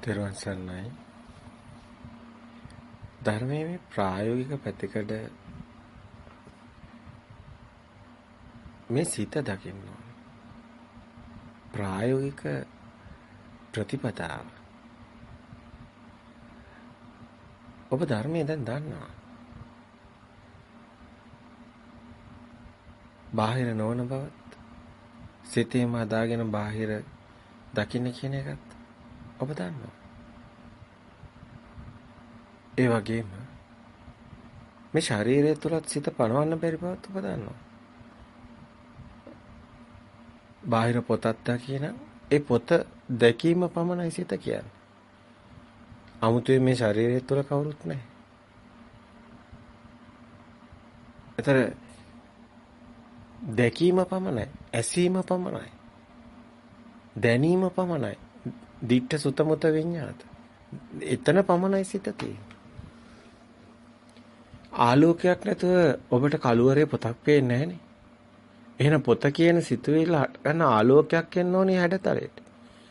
තෙරුවන් සරණයි. ධර්මයේ මේ ප්‍රායෝගික පැතිකඩ මේ සිත දකින්න ඕනේ. ප්‍රායෝගික ප්‍රතිපදාව. ඔබ ධර්මයේ දැන් දන්නවා. බාහිර නොවන බවත් සිතේම හදාගෙන බාහිර දකින්න කියන එකත් ඔබ දන්නවා. ඒ වගේම මේ ශරීරය තුලත් සිත පනවන්න බැරි බවත් ඔබ දන්නවා. බාහිර පොතක් දකින ඒ පොත දැකීම පමණයි සිත කියන්නේ. 아무තේ මේ ශරීරය තුල කවුරුත් නැහැ. ඒතර දැකීම පමණයි, ඇසීම පමණයි. දැනීම පමණයි. දිට්ඨ සුතමුත විඤ්ඤාත. එතන පමණයි සිත ආලෝකයක් නැතුව ඔබට කළුවරේ පොතක් පේන්නේ නැහනේ. එහෙනම් පොත කියන සිතුවිල්ල ගන්න ආලෝකයක් එන්න ඕනේ හැඩතලයට.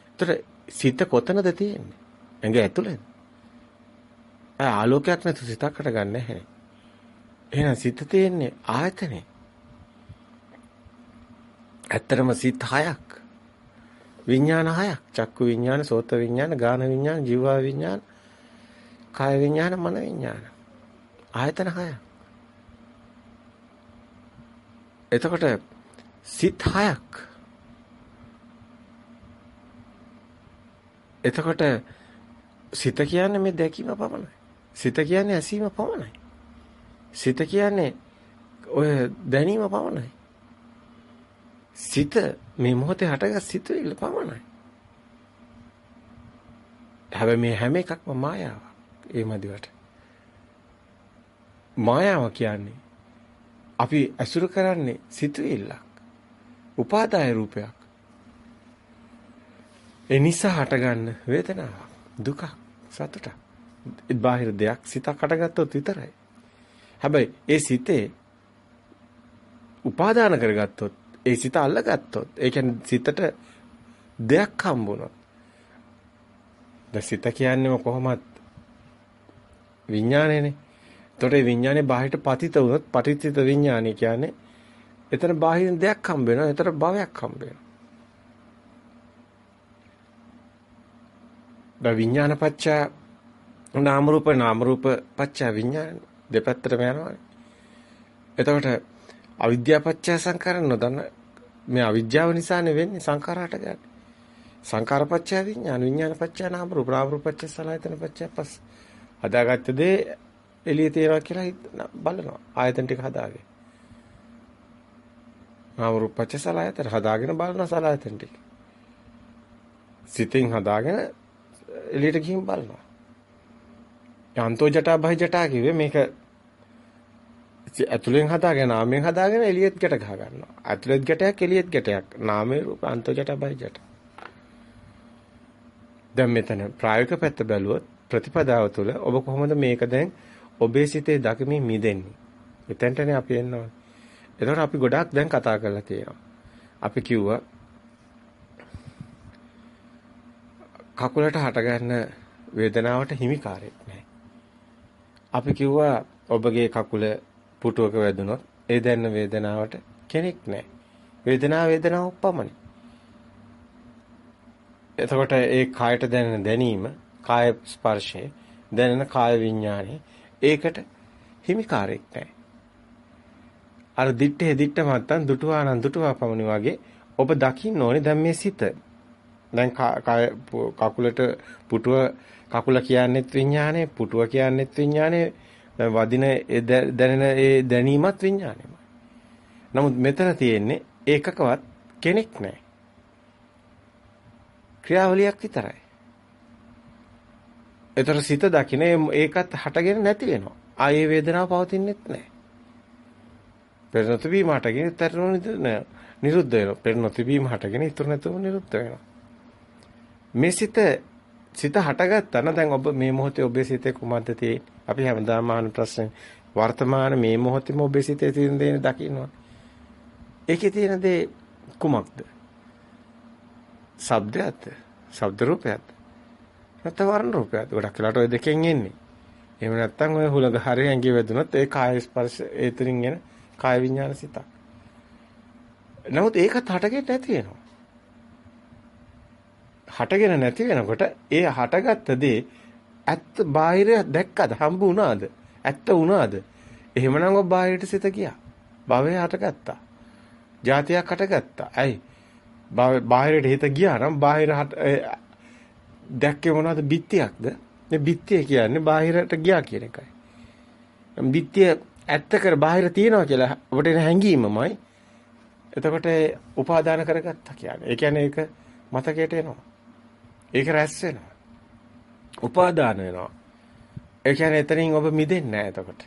ඒතර සිත කොතනද තියෙන්නේ? ඇඟ ඇතුළේද? ආ ආලෝකයක් නැතුව සිතක් හට ගන්න නැහැ. එහෙනම් සිත තියෙන්නේ ආයතනේ. ඇත්තරම සිත හයක්. විඥාන හයක්. චක්කු විඥාන, සෝත විඥාන, ගාන විඥාන, ජීවා විඥාන, කාය විඥාන, මන විඥාන. ආයතන හයක්. එතකොට සිත් හයක්. එතකොට සිත කියන්නේ මේ දැකීම පමණයි. සිත කියන්නේ ඇසීම පමණයි. සිත කියන්නේ ඔය දැනීම පමණයි. සිත මේ මොහොතේ හටගත් සිතුවිල්ල පමණයි. හැබැයි මේ හැම එකක්ම මායාවක්. ඒ මදිවට. මායාව කියන්නේ අපි අසුර කරන්නේ සිතුවිල්ලක්. උපාදාය රූපයක්. ඒ නිසා හටගන්න වේදනාවක්, දුකක්, සතුටක්. ඒ බාහිර දෙයක් සිතක් හටගත්තොත් විතරයි. හැබැයි ඒ සිතේ උපාදාන කරගත්තොත් ඒ සිත අල්ලගත්තොත් ඒ කියන්නේ සිතට දෙයක් හම්බුනොත් දැන් සිත කියන්නේ කොහොමත් විඥානයනේ. එතකොට ඒ විඥානේ බාහිරට පතිත වුණොත් පටිච්චිත විඥානය කියන්නේ එතන බාහිරින් දෙයක් හම්බ වෙනවා. එතන භවයක් හම්බ වෙනවා. ද විඥාන පච්චා නාම රූප නාම රූප පච්චා විඥාන දෙපැත්තටම යනවානේ. එතකොට අවිද්‍යාව පත්‍ය සංකාර නොදන්න මේ අවිද්‍යාව නිසානේ වෙන්නේ සංකාරහට ගන්න. සංකාර පත්‍ය විඥාන විඥාන පත්‍ය නාම රූප නාම රූප පත්‍ය සලආයතන පත්‍ය පස් හදාගත්ත දේ එළිය තියනවා කියලා බලනවා ආයතන ටික හදාගෙන. නාම රූප පත්‍ය සලආයතන හදාගෙන බලන සලආයතන ටික. සිතින් හදාගෙන එළියට ගිහින් බලනවා. යන්තෝ ජටා බහි ජටා කිව්වේ මේක ඇතුලෙන් හදාගෙන නාමයෙන් හදාගෙන එළියෙත් ගැට ගහ ගන්නවා. ඇතුලෙත් ගැටයක් එළියෙත් ගැටයක්. නාමයේ රූප අන්තජට බහිජට. දැන් මෙතන ප්‍රායෝගික පැත්ත බැලුවොත් ප්‍රතිපදාව තුළ ඔබ කොහොමද මේක දැන් ඔබේ සිතේ දකිමින් මිදෙන්නේ? එතෙන්ටනේ අපි එන්න ඕනේ. එතකොට අපි ගොඩාක් දැන් කතා කරලා තියෙනවා. අපි කිව්වා කකුලට හටගන්න වේදනාවට හිමිකාරයක් නැහැ. අපි කිව්වා ඔබගේ කකුල පුටුවක වැදුනොත් ඒ දැනෙන වේදනාවට කෙනෙක් නැහැ. වේදනාව වේදනාවක් පමණයි. එතකොට ඒ කායට දැනෙන දැනීම, කාය ස්පර්ශය, දැනෙන කාය විඥානය ඒකට හිමිකාරයක් නැහැ. අර දිත්තේ දිත්ත මත්තන් දුටුවානම් දුටුවා පමණි වගේ ඔබ දකින්න ඕනේ දැන් මේ සිත. දැන් කකුලට පුටුව කකුල කියන්නේත් විඥානේ, පුටුව කියන්නේත් විඥානේ වදින දැනෙන ඒ දැනීමත් විඥානයමයි. නමුත් මෙතන තියෙන්නේ ඒකකවත් කෙනෙක් නැහැ. ක්‍රියාවලියක් විතරයි. ඒතර සිත දකින්න ඒකත් හටගෙන නැති වෙනවා. ආයේ වේදනාව පවතින්නෙත් නැහැ. පෙරනොත වීම හටගෙන ඊතරන නිරුද්ධ වෙනවා. පෙරනොත වීම හටගෙන ඊතර නැතුව නිරුද්ධ වෙනවා. මේ සිත සිත හටගත්තා නම් දැන් ඔබ මේ මොහොතේ ඔබේ සිතේ කුමක්ද තියෙන්නේ? අපි හැමදාම අහන ප්‍රශ්නේ වර්තමාන මේ මොහොතේම ඔබේ සිතේ තියෙන දේ දකින්නවා. ඒකේ තියෙන දේ කුමක්ද? ශබ්දයක්ද? ශබ්ද රූපයක්ද? නැත්නම් වර්ණ රූපයක්ද? ගොඩක් වෙලාට ওই දෙකෙන් එන්නේ. එහෙම නැත්නම් ඔය හුලඟ හරිය ඇඟේ වැදුනොත් ඒ කාය ස්පර්ශ ඒතරින් එන කාය විඥාන සිතක්. නමුත් ඒකත් හටගෙන නැති වෙනවා. හටගෙන නැති වෙනකොට ඒ හටගත්ත දේ ඇත්ත බාහිර දැක්කද හම්බ වුණාද? ඇත්ත වුණාද? එහෙමනම් ඔබ බාහිරට සිත ගියා. භවය හටගත්තා. જાතියක් හටගත්තා. ඇයි? බාහිරට හිත ගියා නම් බාහිර දැක්කේ මොනවද? බිත්තියක්ද? මේ බිත්තිය කියන්නේ බාහිරට ගියා කියන එකයි. බිත්තිය ඇත්ත කර බාහිර තියනවා කියලා ඔබට එන හැඟීමමයි. එතකොට උපාදාන කරගත්තා කියන්නේ. ඒ කියන්නේ ඒක මතකයට එනවා. ඒක රැස් වෙනවා. උපාදාන වෙනවා. ඒ කියන්නේ එතනින් ඔබ මිදෙන්නේ නැහැ එතකොට.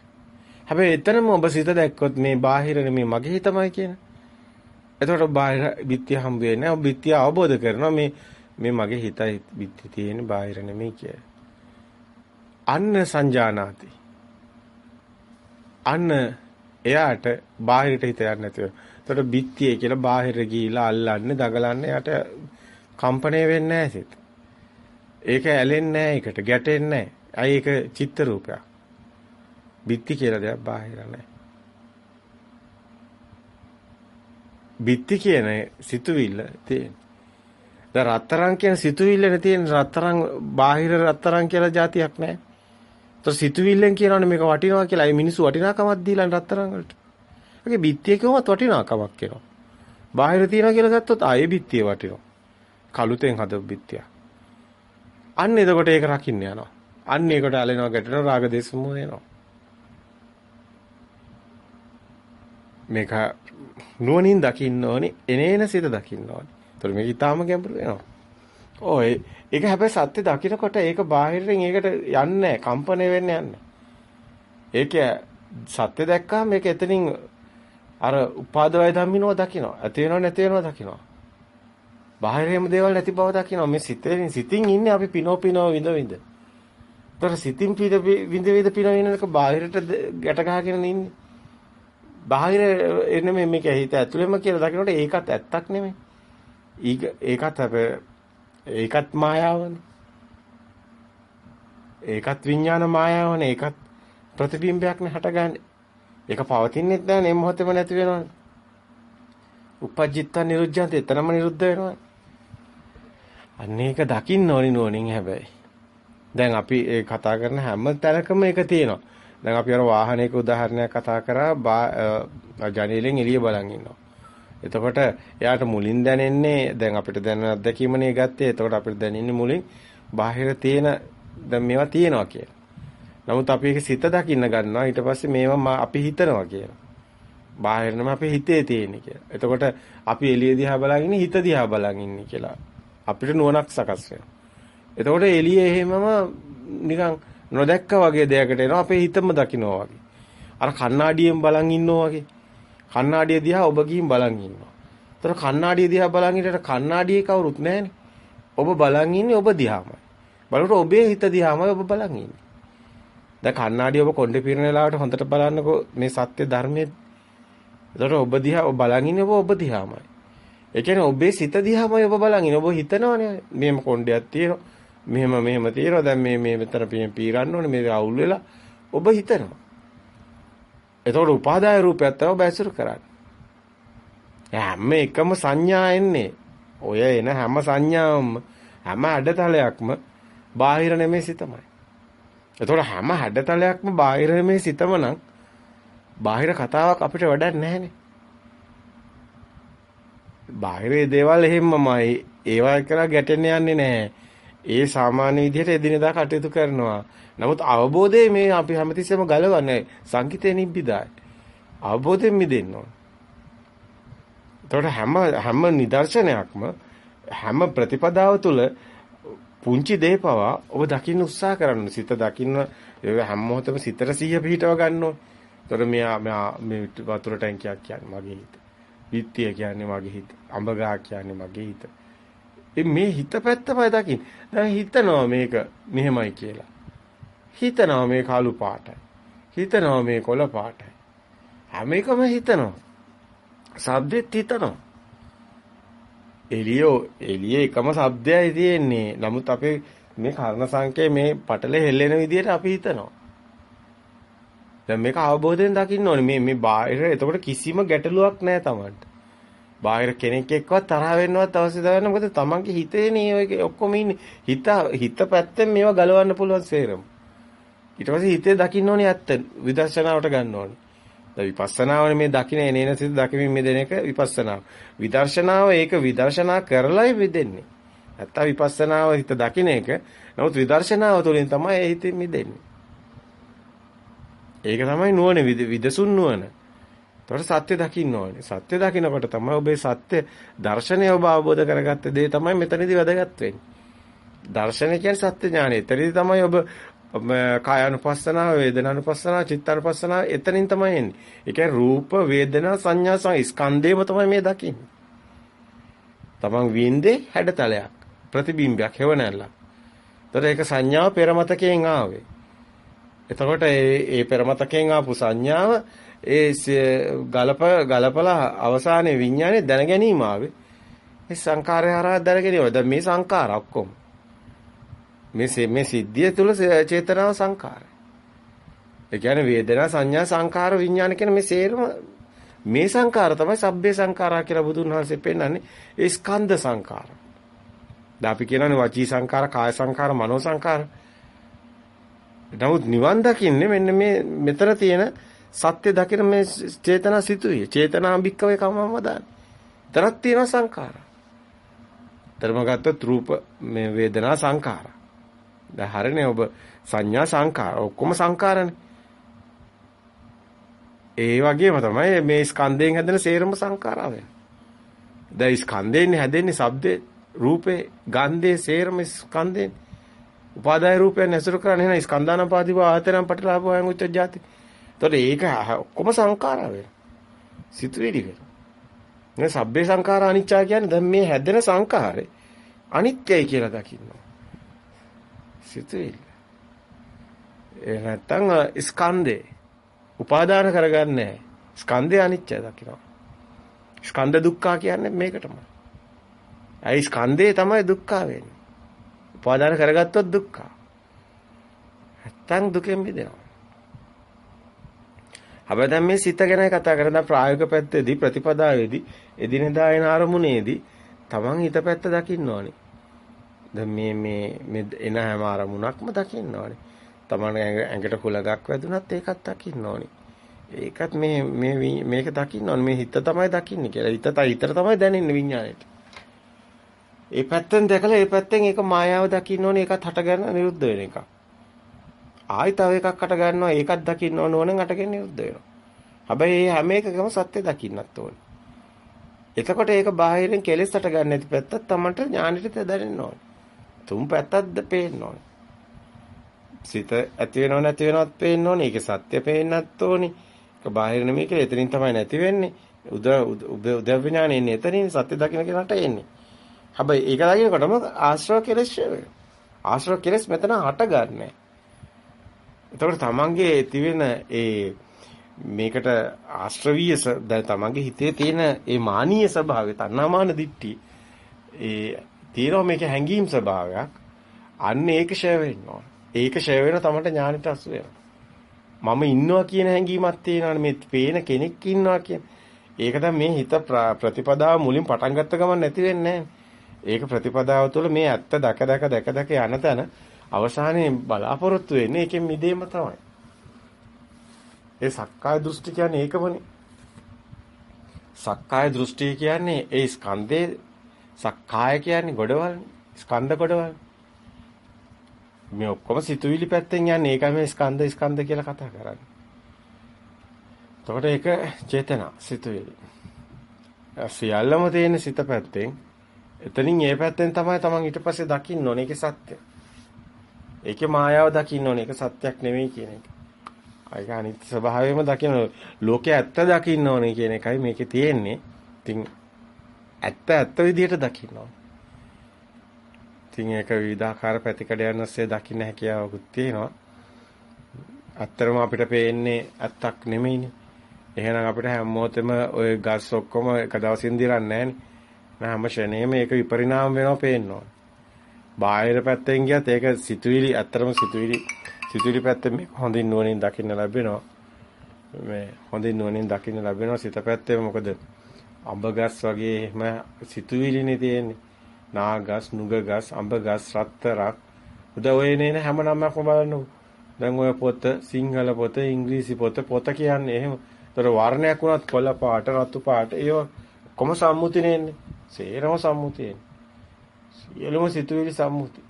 හැබැයි එතනම ඔබ සිත දැක්කොත් මේ බාහිර නෙමේ මගේ හිතමයි කියන. එතකොට බාහිර බිත්තිය හම්බ වෙන්නේ නැහැ. ඔබ බිත්තිය අවබෝධ කරනවා මේ මේ මගේ හිතයි බිත්ති තියෙන බාහිර නෙමෙයි කිය. අන්න සංජානාති. අන්න එයාට බාහිරට හිත යන්නේ නැතුව. එතකොට බිත්තියේ කියලා බාහිර ගිහිලා අල්ලන්නේ දගලන්නේ යට කම්පණය වෙන්නේ නැහැ සිත. ඒක ඇලෙන්නේ නැහැ ඒකට ගැටෙන්නේ නැහැ. අයි ඒක චිත්ත රූපයක්. බිත්ති කියලා දෙයක් බාහිර නැහැ. බිත්ති කියන සිතුවිල්ල තියෙන. දැන් රත්තරන් කියන සිතුවිල්ලනේ තියෙන රත්තරන් බාහිර රත්තරන් කියලා જાතියක් නැහැ. ඒතර සිතුවිල්ලෙන් කියනවනේ මේක වටිනවා කියලා. ඒ මිනිස්සු වටිනාකමක් දීලා රත්තරන් වලට. ඒකේ බිත්තිය කිව්වොත් වටිනාකමක් එනවා. බාහිර තියනවා කියලා ගත්තොත් ආයේ බිත්තිය වටිනවා. කලුතෙන් හදපු බිත්තිය. අන්න එතකොට ඒක රකින්න යනවා. අන්න ඒකට ඇලෙනවා ගැටෙනවා රාග දේශ මොහ එනවා. මේක නුවණින් දකින්න ඕනේ එනේන සිත දකින්න ඕනේ. ඒතර මේක ඊටාම ගැඹුරු වෙනවා. ඔය ඒක හැබැයි සත්‍ය දකිනකොට ඒක බාහිරින් ඒකට යන්නේ කම්පණය වෙන්නේ යන්නේ. ඒක සත්‍ය දැක්කම මේක එතනින් අර උපාදවය ධම්මිනව දකිනවා. ඇති වෙනව නැති වෙනව දකිනවා. බාහිරේම දේවල් නැති බව දකිනවා. මේ සිතෙන් සිතින් ඉන්නේ අපි පිනෝ පිනෝ විඳ විඳ. ඒතර සිතින් පිට විඳ විඳ පින විනනක බාහිරට ගැට ගහගෙන ඉන්නේ. බාහිර එන්නේ මේක හිත ඇතුළෙම කියලා දකිනකොට ඒකත් ඇත්තක් නෙමෙයි. ඒකත් ඒකත් මායාවනේ. ඒකත් විඥාන මායාවනේ. ඒකත් ප්‍රතිබිම්බයක්නේ හටගන්නේ. ඒක පවතින්නෙත් නැහැ නේ මොහොතේම නැති වෙනවනේ. උපජ්ජිත්ත නිරුද්ධන්ත එතනම නිරුද්ධ වෙනවා. අන්න ඒක දකින්න ඕනි නෝනින් හැබැයි. දැන් අපි ඒ කතා කරන හැම තැනකම ඒක තියෙනවා. දැන් අපි අර වාහනයක උදාහරණයක් කතා කරා ජනේලෙන් එළිය බලන් ඉන්නවා. එතකොට එයාට මුලින් දැනෙන්නේ දැන් අපිට දැනෙන අත්දැකීමනේ ගත්තේ. එතකොට අපිට දැනෙන්නේ මුලින් බාහිර තියෙන දැන් මේවා තියෙනවා කියලා. නමුත් අපි ඒක සිත දකින්න ගන්නවා. ඊට පස්සේ මේවා අපි හිතනවා කියලා. බාහිරනම අපේ හිතේ තියෙන්නේ කියලා. එතකොට අපි එළිය දිහා බලන් ඉන්නේ හිත දිහා බලන් ඉන්නේ කියලා. අපිට නුවණක් සකස් වෙනවා. එතකොට එළියේ එහෙමම නිකන් නොදැක්කා වගේ දෙයකට එනවා අපේ හිතම දකින්නවා වගේ. අර කණ්ණාඩියෙන් බලන් ඉන්නවා වගේ. කණ්ණාඩිය දිහා ඔබ ගිහින් බලන් ඉන්නවා. ඒතර කණ්ණාඩිය දිහා බලන් ඉන්නට කණ්ණාඩියේ කවුරුත් නැහැනේ. ඔබ බලන් ඉන්නේ ඔබ දිහාමයි. බලනකොට ඔබේ හිත දිහාමයි ඔබ බලන් ඉන්නේ. දැන් කණ්ණාඩිය ඔබ කොණ්ඩේ පිරෙන වෙලාවට හොඳට බලන්නකෝ මේ සත්‍ය ධර්මයේ. ඒතර ඔබ දිහා ඔබ බලන් ඉන්නේ ඔබ ඔබ දිහාමයි. ඒ කියන්නේ ඔබේ සිත දිහාමයි ඔබ බලන් ඉන්නේ. ඔබ හිතනවනේ මෙහෙම කොණ්ඩයක් තියෙනවා. මෙහෙම මෙහෙම තියෙනවා. දැන් මේ මේ මෙතන පීරන්න ඕනේ. මේක අවුල් වෙලා ඔබ හිතනවා. එතකොට උපාදාය රූපයක් තමයි බැසුරු කරන්නේ. හැම එකම සංඥා එන්නේ. ඔය එන හැම සංඥාවම හැම අඩතලයක්ම බාහිර නෙමෙයි සිතමයි. එතකොට හැම හැඩතලයක්ම බාහිර නෙමෙයි සිතම නම් බාහිර කතාවක් අපිට වැඩක් නැහැනේ. බාහිරේ දේවල් එහෙම්මමයි ඒවා කරලා ගැටෙන්න යන්නේ නැහැ. ඒ සාමාන්‍ය විදිහට එදිනෙදා කටයුතු කරනවා. නමුත් අවබෝධය මේ අපි හැමතිස්සෙම ගලවන්නේ සංකිතේ නිබ්බිදායි. අවබෝධයෙන් මිදෙන්න ඕන. එතකොට හැම හැම නිදර්ශනයක්ම හැම ප්‍රතිපදාව තුළ පුංචි දේ පවා ඔබ දකින්න උත්සාහ කරන්න. සිත දකින්න හැම මොහොතම සිතට සිහිය පිහිටව ගන්න ඕන. එතකොට මෙයා මේ වතුර ටැංකියක් කියන්නේ මගේ හිත. විත්තිය කියන්නේ මගේ හිත. අඹගා කියන්නේ මගේ හිත. මේ හිත පැත්තමයි දකින්න. දැන් හිතනවා මේක මෙහෙමයි කියලා. හිතනවා මේ කළු පාටයි. හිතනවා මේ කොළ පාටයි. හැම එකම හිතනවා. ශබ්දෙත් හිතනවා. එළියෝ එළියේ එකම ශබ්දයයි තියෙන්නේ. නමුත් අපේ මේ කර්ණ සංකේ මේ පටලේ හෙල්ලෙන විදිහට අපි හිතනවා. දැන් මේක අවබෝධයෙන් දකින්න ඕනේ. මේ මේ බාහිර එතකොට කිසිම ගැටලුවක් නැහැ Tamanට. බාහිර කෙනෙක් එක්කවත් තරහ වෙන්නවත් අවශ්‍යතාවය නැහැ. මොකද Tamanගේ හිතේනේ ඔය ඔක්කොම ඉන්නේ. හිත හිත පැත්තෙන් මේවා ගලවන්න පුළුවන් සේරම. ඊට පස්සේ හිතේ දකින්න ඕනේ ඇත්ත. විදර්ශනාවට ගන්න ඕනේ. දැන් විපස්සනාවනේ මේ දකින්න එනේන සිත දකිමින් මෙදෙන එක විපස්සනාව. විදර්ශනාව ඒක විදර්ශනා කරලයි මෙදෙන්නේ. නැත්තම් විපස්සනාව හිත දකින්න එක. නමුත් විදර්ශනාව තුළින් තමයි ඒ හිතෙන් මිදෙන්නේ. ඒක තමයි නුවණ විදසුන් නුවණ. ඒතකොට සත්‍ය දකින්න ඕනේ. සත්‍ය දකින්නකොට තමයි ඔබේ සත්‍ය දර්ශනය ඔබ අවබෝධ කරගත්ත දේ තමයි මෙතනදී වැදගත් වෙන්නේ. දර්ශනය කියන්නේ සත්‍ය ඥානය. එතනදී තමයි ඔබ කායानुපස්සනාව, වේදනානුපස්සනාව, චිත්තානුපස්සනාව එතනින් තමයි එන්නේ. ඒ කියන්නේ රූප, වේදනා, සංඥා ස්කන්ධේම තමයි මේ දකින්නේ. තමන් වින්දේ හැඩතලයක්, ප්‍රතිබිම්බයක්, හේවණල්ලක්. එතකොට ඒක සංඥාව පෙරමතකයෙන් ආවේ. එතකොට ඒ ඒ පෙරමතකයෙන් ආපු සංඥාව ඒ ගලප ගලපලා අවසානයේ විඥානේ දැන ගැනීම ආවේ. මේ සංකාරය හරහා දැන ගැනීම. දැන් මේ සංකාර ඔක්කොම. මේ මේ සිද්ධිය තුල චේතනාව සංකාරය. ඒ කියන්නේ වේදනා සංඥා සංකාර විඥාන කියන මේ සේරම මේ සංකාර තමයි සබ්බේ සංකාරා කියලා බුදුන් වහන්සේ පෙන්නන්නේ ඒ ස්කන්ධ සංකාර. දැන් අපි කියනනේ වචී සංකාර, කාය සංකාර, මනෝ සංකාර. නමුත් නිවන් දකින්නේ මෙන්න මේ මෙතන තියෙන සත්‍ය දකින මේ චේතනා සිතුවිය. චේතනා බික්කවේ කමම දාන. තරක් තියෙන සංඛාර. ධර්මගත රූප මේ වේදනා සංඛාර. දැන් හරිනේ ඔබ සංඥා සංඛාර ඔක්කොම සංඛාරනේ. ඒ වගේම තමයි මේ ස්කන්ධයෙන් හැදෙන සේරම සංඛාරා වෙන. දැන් ස්කන්ධයෙන් හැදෙන්නේ ශබ්දේ, රූපේ, ගන්ධේ සේරම ස්කන්ධයෙන්. උපාදාය රූපයන් ඇසුරු කරන්නේ එහෙනම් ස්කන්ධානපාදිව ආයතනම් පටලාපෝයන් උච්චජාති. එතකොට ඒක ඔක්කොම සංඛාරා වෙනවා. සිතුවිලි වෙනවා. මේ සබ්බේ සංඛාර අනිච්චා කියන්නේ දැන් මේ හැදෙන සංඛාරේ අනිත්‍යයි කියලා දකින්නවා. සිතුවිලි. ඒ නැත්තම් ස්කන්ධේ උපාදාන කරගන්නේ ස්කන්ධය අනිත්‍යයි දකින්නවා. ස්කන්ධ දුක්ඛ කියන්නේ මේකටමයි. ඇයි ස්කන්ධේ තමයි දුක්ඛ වෙන්නේ. උපාදාන කරගත්තොත් දුක්ඛ. නැත්තම් දුකෙන් මිදෙනවා. හැබැයි දැන් මේ සිත ගැන කතා කරන දැන් ප්‍රායෝගික පැත්තේදී ප්‍රතිපදාවේදී එදිනෙදා එන අරමුණේදී තමන් හිත පැත්ත දකින්න ඕනේ. දැන් මේ මේ මේ එන හැම අරමුණක්ම දකින්න ඕනේ. තමන් ඇඟට කුලගක් වැදුනත් ඒකත් දකින්න ඕනේ. ඒකත් මේ මේ මේක දකින්න ඕනේ. මේ හිත තමයි දකින්නේ කියලා. හිත හිතට තමයි දැනෙන්නේ විඥාණයට. ඒ පැත්තෙන් දැකලා ඒ පැත්තෙන් ඒක මායාව දකින්න ඕනේ. ඒකත් හට ගන්න නිරුද්ධ වෙන එකක්. ආයි තව එකක් අට ගන්නවා ඒකත් දකින්න ඕන ඕනෙන් අටගෙන නිරුද්ධ වෙනවා. හැබැයි මේ හැම එකකම සත්‍ය දකින්නත් ඕනේ. එතකොට ඒක බාහිරින් කෙලෙස් අට ගන්න නැති පැත්තත් තමන්ට ඥානෙට දැනෙන්න ඕනේ. තුන් පැත්තක්ද පේන්න ඕනේ. සිත ඇති වෙනව නැති වෙනවත් පේන්න ඕනේ. ඒකේ සත්‍ය පේන්නත් ඕනේ. ඒක බාහිර නෙමෙයි කියලා එතනින් තමයි නැති වෙන්නේ. උද උද විඥානේ එන්නේ එතනින් සත්‍ය දකින්න කෙනාට එන්නේ. හැබැයි ඒක දකින්නකොටම ආශ්‍රව කෙලෙස් ආශ්‍රව කෙලෙස් මෙතන හට ගන්නෑ. එතකොට තමන්ගේ තිබෙන ඒ මේකට ආශ්‍රවීය දැන් තමන්ගේ හිතේ තියෙන ඒ මානීය ස්වභාවය තණ්හාමාන දිට්ටි ඒ තියෙනවා මේක හැංගීම් ස්වභාවයක් අන්න ඒක ෂය වෙන්න ඕන. ඒක ෂය වෙන තමන්ට ඥානෙට අසු වෙනවා. මම ඉන්නවා කියන හැඟීමක් තියෙනවානේ මේ පේන කෙනෙක් ඉන්නවා කියන. ඒක තමයි මේ හිත ප්‍රතිපදාව මුලින් පටන් ගත්ත ගමන් නැති වෙන්නේ ඒක ප්‍රතිපදාව තුළ මේ ඇත්ත දක දක දක දක යන තැන අවසානයේ බලාපොරොත්තු වෙන්නේ ඒකෙන් මිදීම තමයි. ඒ සක්කාය දෘෂ්ටි කියන්නේ ඒකමනේ. සක්කාය දෘෂ්ටි කියන්නේ ඒ ස්කන්ධේ සක්කාය කියන්නේ ගොඩවල් ස්කන්ධ ගොඩවල්. මේ ඔක්කොම සිතුවිලි පැත්තෙන් යන්නේ ඒකයි මේ ස්කන්ධ ස්කන්ධ කියලා කතා කරන්නේ. එතකොට ඒක චේතනා සිතුවිලි. සියල්ලම තියෙන සිත පැත්තෙන් එතනින් ඒ පැත්තෙන් තමයි තමන් ඊට පස්සේ දකින්න ඕනේ ඒකේ සත්‍යය. ඒකේ මායාව දකින්න ඕනේ. ඒක සත්‍යක් නෙමෙයි කියන එක. ඒක අනිත්‍ය ස්වභාවයම දකින්න ලෝකයේ ඇත්ත දකින්න ඕනේ කියන එකයි මේකේ තියෙන්නේ. ඉතින් ඇත්ත ඇත්ත විදිහට දකින්න ඕනේ. ඉතින් ඒක විවිධාකාර පැතිකඩයන් ඔස්සේ දකින්න හැකියාවකුත් තියෙනවා. ඇත්තරම අපිට පේන්නේ ඇත්තක් නෙමෙයිනේ. එහෙනම් අපිට හැම මොහොතෙම ওই ගස් ඔක්කොම එක දවසින් දිරන්නේ නැහනේ. හැම ෂණේම ඒක විපරිණාම වෙනවා පේන්න ඕනේ. බාහිර පැත්තෙන් ගියත් ඒක සිතුවිලි ඇත්තරම සිතුවිලි සිතුවිලි පැත්තෙන් මේක හොඳින් නුවණින් දකින්න ලැබෙනවා. මේ හොඳින් නුවණින් දකින්න ලැබෙනවා සිත පැත්තේ මොකද අඹගස් වගේ එහෙම සිතුවිලිනේ තියෙන්නේ. නාගස්, නුගගස්, අඹගස්, රත්තරක් උද ඔය නේන හැම නමක්ම බලන්නකො. දැන් ඔය පොත සිංහල පොත, ඉංග්‍රීසි පොත පොත කියන්නේ එහෙම. ඒතර වර්ණයක් වුණත් කොළ පාට, රතු පාට ඒව කොම සම්මුතිනේ එන්නේ. සේරම සම්මුතියේ. සියලුම සිතුවිලි සම්මුති.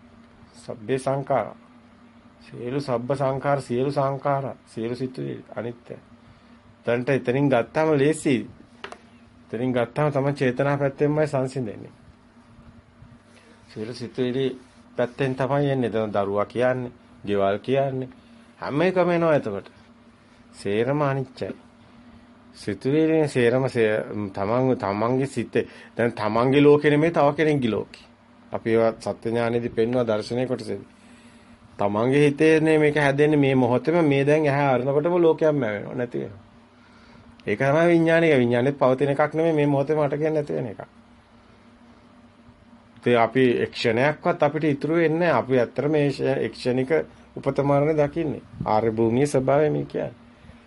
සබ්බේ සංඛාරා. සියලු සබ්බ සංඛාර සියලු සංඛාර සියලු සිතුවිලි අනිත්‍ය. දැන්ට එතනින් ගත්තාම ලේසි. එතනින් ගත්තාම තමයි චේතනා පැත්තෙන්මයි සංසිඳෙන්නේ. සියලු සිතුවිලි පැත්තෙන් තමයි එන්නේ. දැන් දරුවා කියන්නේ, ගෙවල් කියන්නේ හැම එකම එනවා එතකොට. සේරම අනිත්‍යයි. සිතුවිලිනේ සේරම තමන් තමන්ගේ සිතේ දැන් තමන්ගේ ලෝකෙ නෙමෙයි තව කෙනෙක්ගේ ලෝකෙ. අපි ඒවා සත්‍ය ඥානෙදි පෙන්වන දර්ශනය කොටසෙදි. තමන්ගේ හිතේනේ මේක හැදෙන්නේ මේ මොහොතේම මේ දැන් ඇහැ අරනකොටම ලෝකයක් මැවෙනවා නැති වෙනවා. ඒක තමයි විඥානය. විඥානේ පවතින එකක් නෙමෙයි මේ මොහොතේම අට කියන්නේ නැති වෙන එකක්. ඒ අපි එක්ෂණයක්වත් අපිට ඉතුරු වෙන්නේ අපි ඇත්තට මේ එක්ෂණික උපත මරණ දකින්නේ. ආර්ය භූමියේ ස්වභාවය මේ කියන්නේ.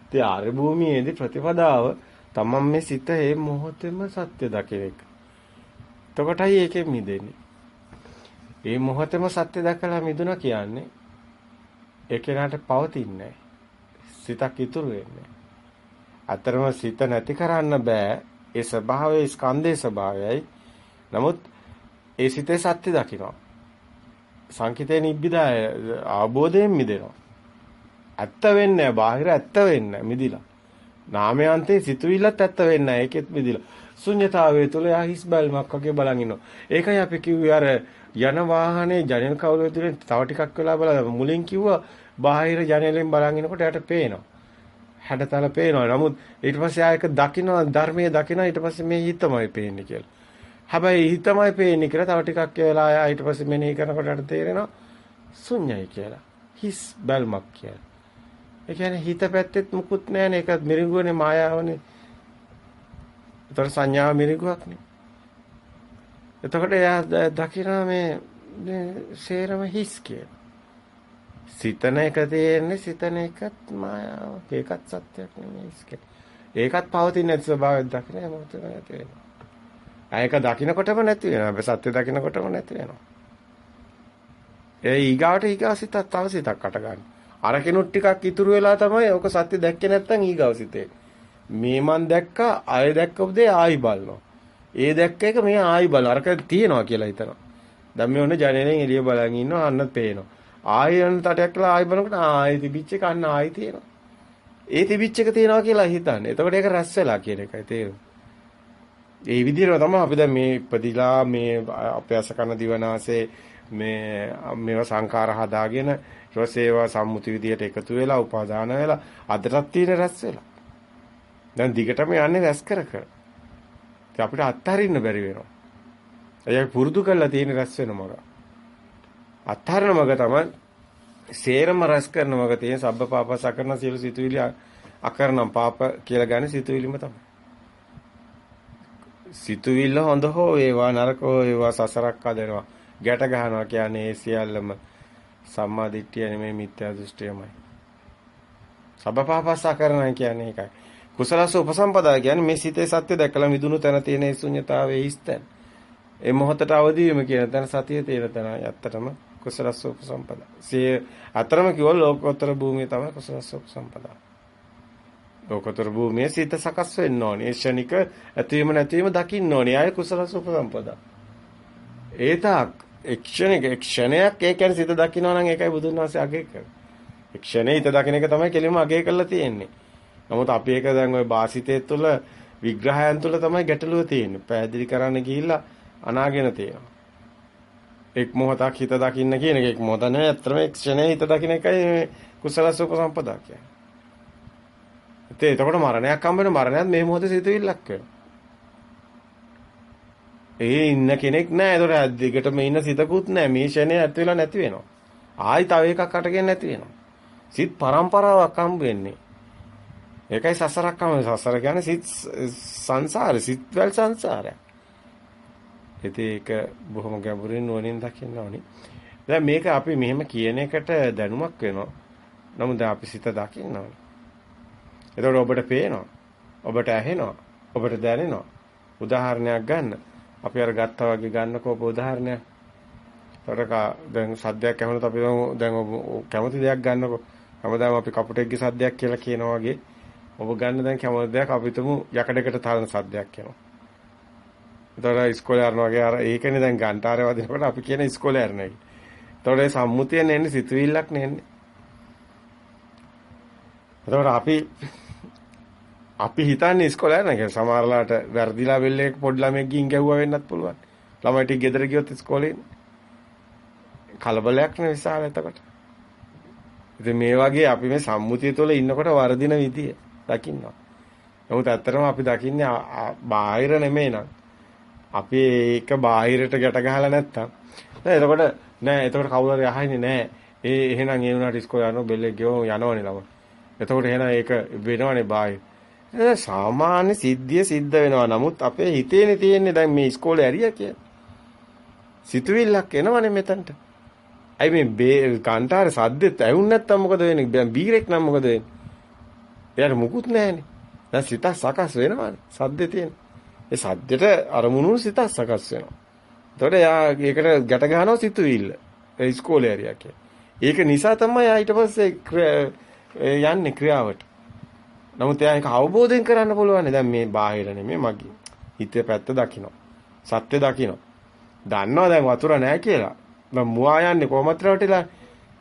ඉතින් ආර්ය භූමියේදී ප්‍රතිපදාව තමන් මේ සිත මේ මොහොතේම සත්‍ය දකින එක. එතකොටයි ඒකෙන් මිදෙන්නේ. මේ මොහොතේම සත්‍ය දැකලා මිදුණා කියන්නේ ඒ කෙනාට පවතින්නේ සිතක් ඉතුරු වෙන්නේ. අතරම සිත නැති කරන්න බෑ. ඒ ස්වභාවයේ ස්කන්ධයේ ස්වභාවයයි. නමුත් ඒ සිතේ සත්‍ය දකිනවා. සංකිතේ නිබ්බිදාය ආબોධයෙන් මිදෙනවා. ඇත්ත වෙන්නේ නැහැ. බාහිර ඇත්ත වෙන්නේ නැහැ. මිදිලා. නාමයන්තේ සිතුවිල්ලත් ඇත්ත වෙන්නේ නැහැ. ඒකෙත් මිදිලා. ශුන්්‍යතාවයේ තුල යා හිස් බැල්මක් වගේ බලන් ඉන්නවා. ඒකයි අපි කිව්වේ අර යන වාහනේ ජනෙල් කවුරු ඇතුලේ තව ටිකක් වෙලා බලලා මුලින් කිව්වා බාහිර ජනෙලෙන් බලන් ඉනකොට යාට පේනවා. හැඩතල පේනවා. නමුත් ඊට පස්සේ ආයක දකින්න ධර්මයේ දකින්න ඊට පස්සේ මේ හිතමයි පේන්නේ කියලා. හැබැයි හිතමයි පේන්නේ කියලා තව ටිකක් වෙලා ඊට පස්සේ මෙනෙහි කරනකොට යට තේරෙනවා ශුන්‍යයි කියලා. හිස් බැල්මක් කියලා. ඒ කියන්නේ හිත පැත්තෙත් මුකුත් නැහැනේ. ඒක මිරිඟුවනේ මායාවනේ. ඒතර සංඥාව මිරිඟුවක්නේ. එතකොට එයා දකිනවා මේ සේරම හිස් කියලා. සිතන එක තියෙන්නේ සිතන එකත් මායාවක්. ඒකත් සත්‍යයක් නෙමෙයි හිස් කියලා. ඒකත් පවතින නැති ස්වභාවයක් දකින්න මොකද නැති වෙනවා. ඒක දකින්නකොටම නැති වෙනවා. සත්‍ය දකින්නකොටම නැති වෙනවා. ඒ ඊගාවට ඊගාසිතත් තව සිතක් අට ගන්න. අර කෙනුත් ටිකක් ඉතුරු වෙලා තමයි ඔක සත්‍ය දැක්කේ නැත්නම් ඊගාසිතේ. මේ මන් දැක්කා ආයෙ දැක්කපු දේ ආයි බලනවා. ඒ දැක්ක එක මේ ආයි බලන අරක තියෙනවා කියලා හිතනවා. දැන් මේ ඔන්න ජනේලෙන් එළිය බලන් ඉන්නවා අන්න පේනවා. ආයෙ යන තටයක් කළා ආයි බලනකොට ආයෙ තිබිච්ච එක අන්න ආයි තියෙනවා. ඒ තිබිච්ච එක තියෙනවා කියලා හිතන්නේ. එතකොට ඒක රැස් වෙලා කියන එකයි තේරුම. ඒ විදිහට තමයි අපි දැන් මේ ඉපදිලා මේ අපයාස කරන දිවනාසේ මේ මේව සංඛාර හදාගෙන ඊට පස්සේ ඒවා සම්මුති විදියට එකතු වෙලා උපාදාන වෙලා අදටත් තියෙන රැස් වෙලා. දැන් දිගටම යන්නේ රැස් කර කර. ඉතින් අපිට අත්හරින්න බැරි වෙනවා. එයා පුරුදු කරලා තියෙන රැස් වෙන මග. අත්හරන මග තමයි සේරම රැස් කරන මග තියෙන සබ්බ පාපස කරන සියලු සිතුවිලි අකරනම් පාප කියලා ගන්න සිතුවිලිම තමයි. සිතුවිල්ල හොඳ හෝ වේවා නරක හෝ වේවා සසරක් හදනවා. ගැට ගහනවා කියන්නේ ඒ සියල්ලම සම්මා දිට්ඨිය නෙමෙයි මිත්‍යා දෘෂ්ටියමයි. සබපාපස්සා කරනවා කියන්නේ ඒකයි. කුසලස උපසම්පදා කියන්නේ මේ සිතේ සත්‍ය දැකලා මිදුණු තැන තියෙන ඒ ශුන්‍යතාවයේ හිස්තැන්. ඒ මොහොතට අවදි වීම කියන තැන සතිය තියෙන තැන ඇත්තටම කුසලස උපසම්පදා. සිය අතරම කිව්වොත් ලෝකෝත්තර භූමිය තමයි කුසලස උපසම්පදා. ලෝකෝත්තර භූමියේ සිත සකස් වෙන්න ඕනේ. ඒ ෂණික ඇතිවීම නැතිවීම දකින්න ඕනේ. ආය කුසලස උපසම්පදා. ඒ තාක් ක්ෂණික ක්ෂණයක් ඒ කියන්නේ සිත දකින්නවා නම් ඒකයි බුදුන් වහන්සේ අගය කරන්නේ. ක්ෂණේ හිත දකින්න එක තමයි කෙලින්ම අගය කරලා තියෙන්නේ. නමුත් අපි ඒක දැන් ওই වාසිතේ තුළ විග්‍රහයන් තුළ තමයි ගැටලුව තියෙන්නේ. පැහැදිලි කරන්න ගිහිල්ලා අනාගෙන තියෙනවා. එක් මොහොතක් හිත දකින්න කියන එක එක් මොහොත නෙවෙයි අත්‍තරම එක් ක්ෂණේ හිත දකින්න එකයි කුසල සුපසම්පදා කියන්නේ. ඒත් එතකොට මරණයක් හම්බ වෙන මරණයත් මේ මොහොතේ සිතුවිල්ලක් වෙනවා. ඒ ඉන්න කෙනෙක් නෑ. ඒතකොට දිගටම ඉන්න සිතකුත් නෑ. මේ ෂණේ ඇත් වෙලා නැති වෙනවා. ආයි තව එකක් අටගෙන නැති වෙනවා. සිත් පරම්පරාවක් හම්බ වෙන්නේ. ඒකයි සසරක් හම්බ සසර කියන්නේ සිත් සංසාරේ සිත්වල සංසාරයක්. ඉතින් ඒක බොහොම ගැඹුරින් නුවණින් දකින්න ඕනේ. දැන් මේක අපි මෙහෙම කියන එකට දැනුමක් වෙනවා. නමුත් දැන් අපි සිත දකින්නවා. එතකොට ඔබට පේනවා. ඔබට ඇහෙනවා. ඔබට දැනෙනවා. උදාහරණයක් ගන්න. අපි අර ගත්තා වගේ ගන්නකෝ ඔබ උදාහරණයක්. එතකොට දැන් සද්දයක් ඇහුනොත් අපි දැන් කැමති දෙයක් ගන්නකෝ. හැමදාම අපි කපුටෙක්ගේ සද්දයක් කියලා කියනවා වගේ ඔබ ගන්න දැන් කැමති දෙයක් අපි තුමු යකඩකට තරන සද්දයක් කියනවා. එතකොට ඉස්කෝලේ යනවා වගේ අර ඒකනේ දැන් ගන්ටාරේ වදිනකොට අපි කියන ඉස්කෝලේ යන්නේ. එතකොට ඒ සම්මුතිය නෙන්නේ සිතුවිල්ලක් නෙන්නේ. එතකොට අපි අපි හිතන්නේ ඉස්කෝලේ යන එක සමහරලාට වැරදිලා වෙල්ලේ පොඩි ළමෙක් ගින් ගැහුවා වෙන්නත් පුළුවන්. ළමයි ටික ගෙදර ගියොත් ඉස්කෝලේ කලබලයක් නේ විශාල එතකොට. ඉතින් මේ වගේ අපි මේ සම්මුතිය තුළ ඉන්නකොට වර්ධින විදිය දකින්නවා. නමුත් ඇත්තටම අපි දකින්නේ බාහිර නෙමෙයි නං. අපි ඒක බාහිරට ගැට ගහලා නැත්තම්. නෑ එතකොට නෑ එතකොට කවුරු හරි අහන්නේ නෑ. ඒ එහෙනම් ඒ වුණාට ඉස්කෝලේ යනවා බෙල්ලේ ගියෝ යනවනේ ළම. එතකොට එහෙනම් ඒක වෙනවනේ බාහිර. සාමාන්‍ය සිද්ධිය සිද්ධ වෙනවා. නමුත් අපේ හිතේනේ තියෙන්නේ දැන් මේ ඉස්කෝලේ ඇරියා කියලා. සිතුවිල්ලක් එනවනේ මෙතනට. අයි මේ කාන්තාර සද්දෙත් ඇහුන් නැත්තම් මොකද වෙන්නේ? දැන් බීරෙක් නම් මොකද වෙන්නේ? එයාට මුකුත් නැහැනේ. දැන් සිත සකස් වෙනවනේ. සද්දේ තියෙන. ඒ සද්දෙට අරමුණු සිත සකස් වෙනවා. එතකොට එයා ඒකට ගැට ගන්නවා සිතුවිල්ල. ඒ ඉස්කෝලේ ඇරියා කියලා. ඒක නිසා තමයි ආ ඊට පස්සේ යන්නේ ක්‍රියාවට. නමුත් එයා ඒක අවබෝධයෙන් කරන්න පුළුවන්. දැන් මේ බාහිර නෙමෙයි මගේ. හිතේ පැත්ත දකින්න. සත්‍ය දකින්න. දන්නවා දැන් වතුර නැහැ කියලා. දැන් මුවා යන්නේ කොහොමද රවටිලා?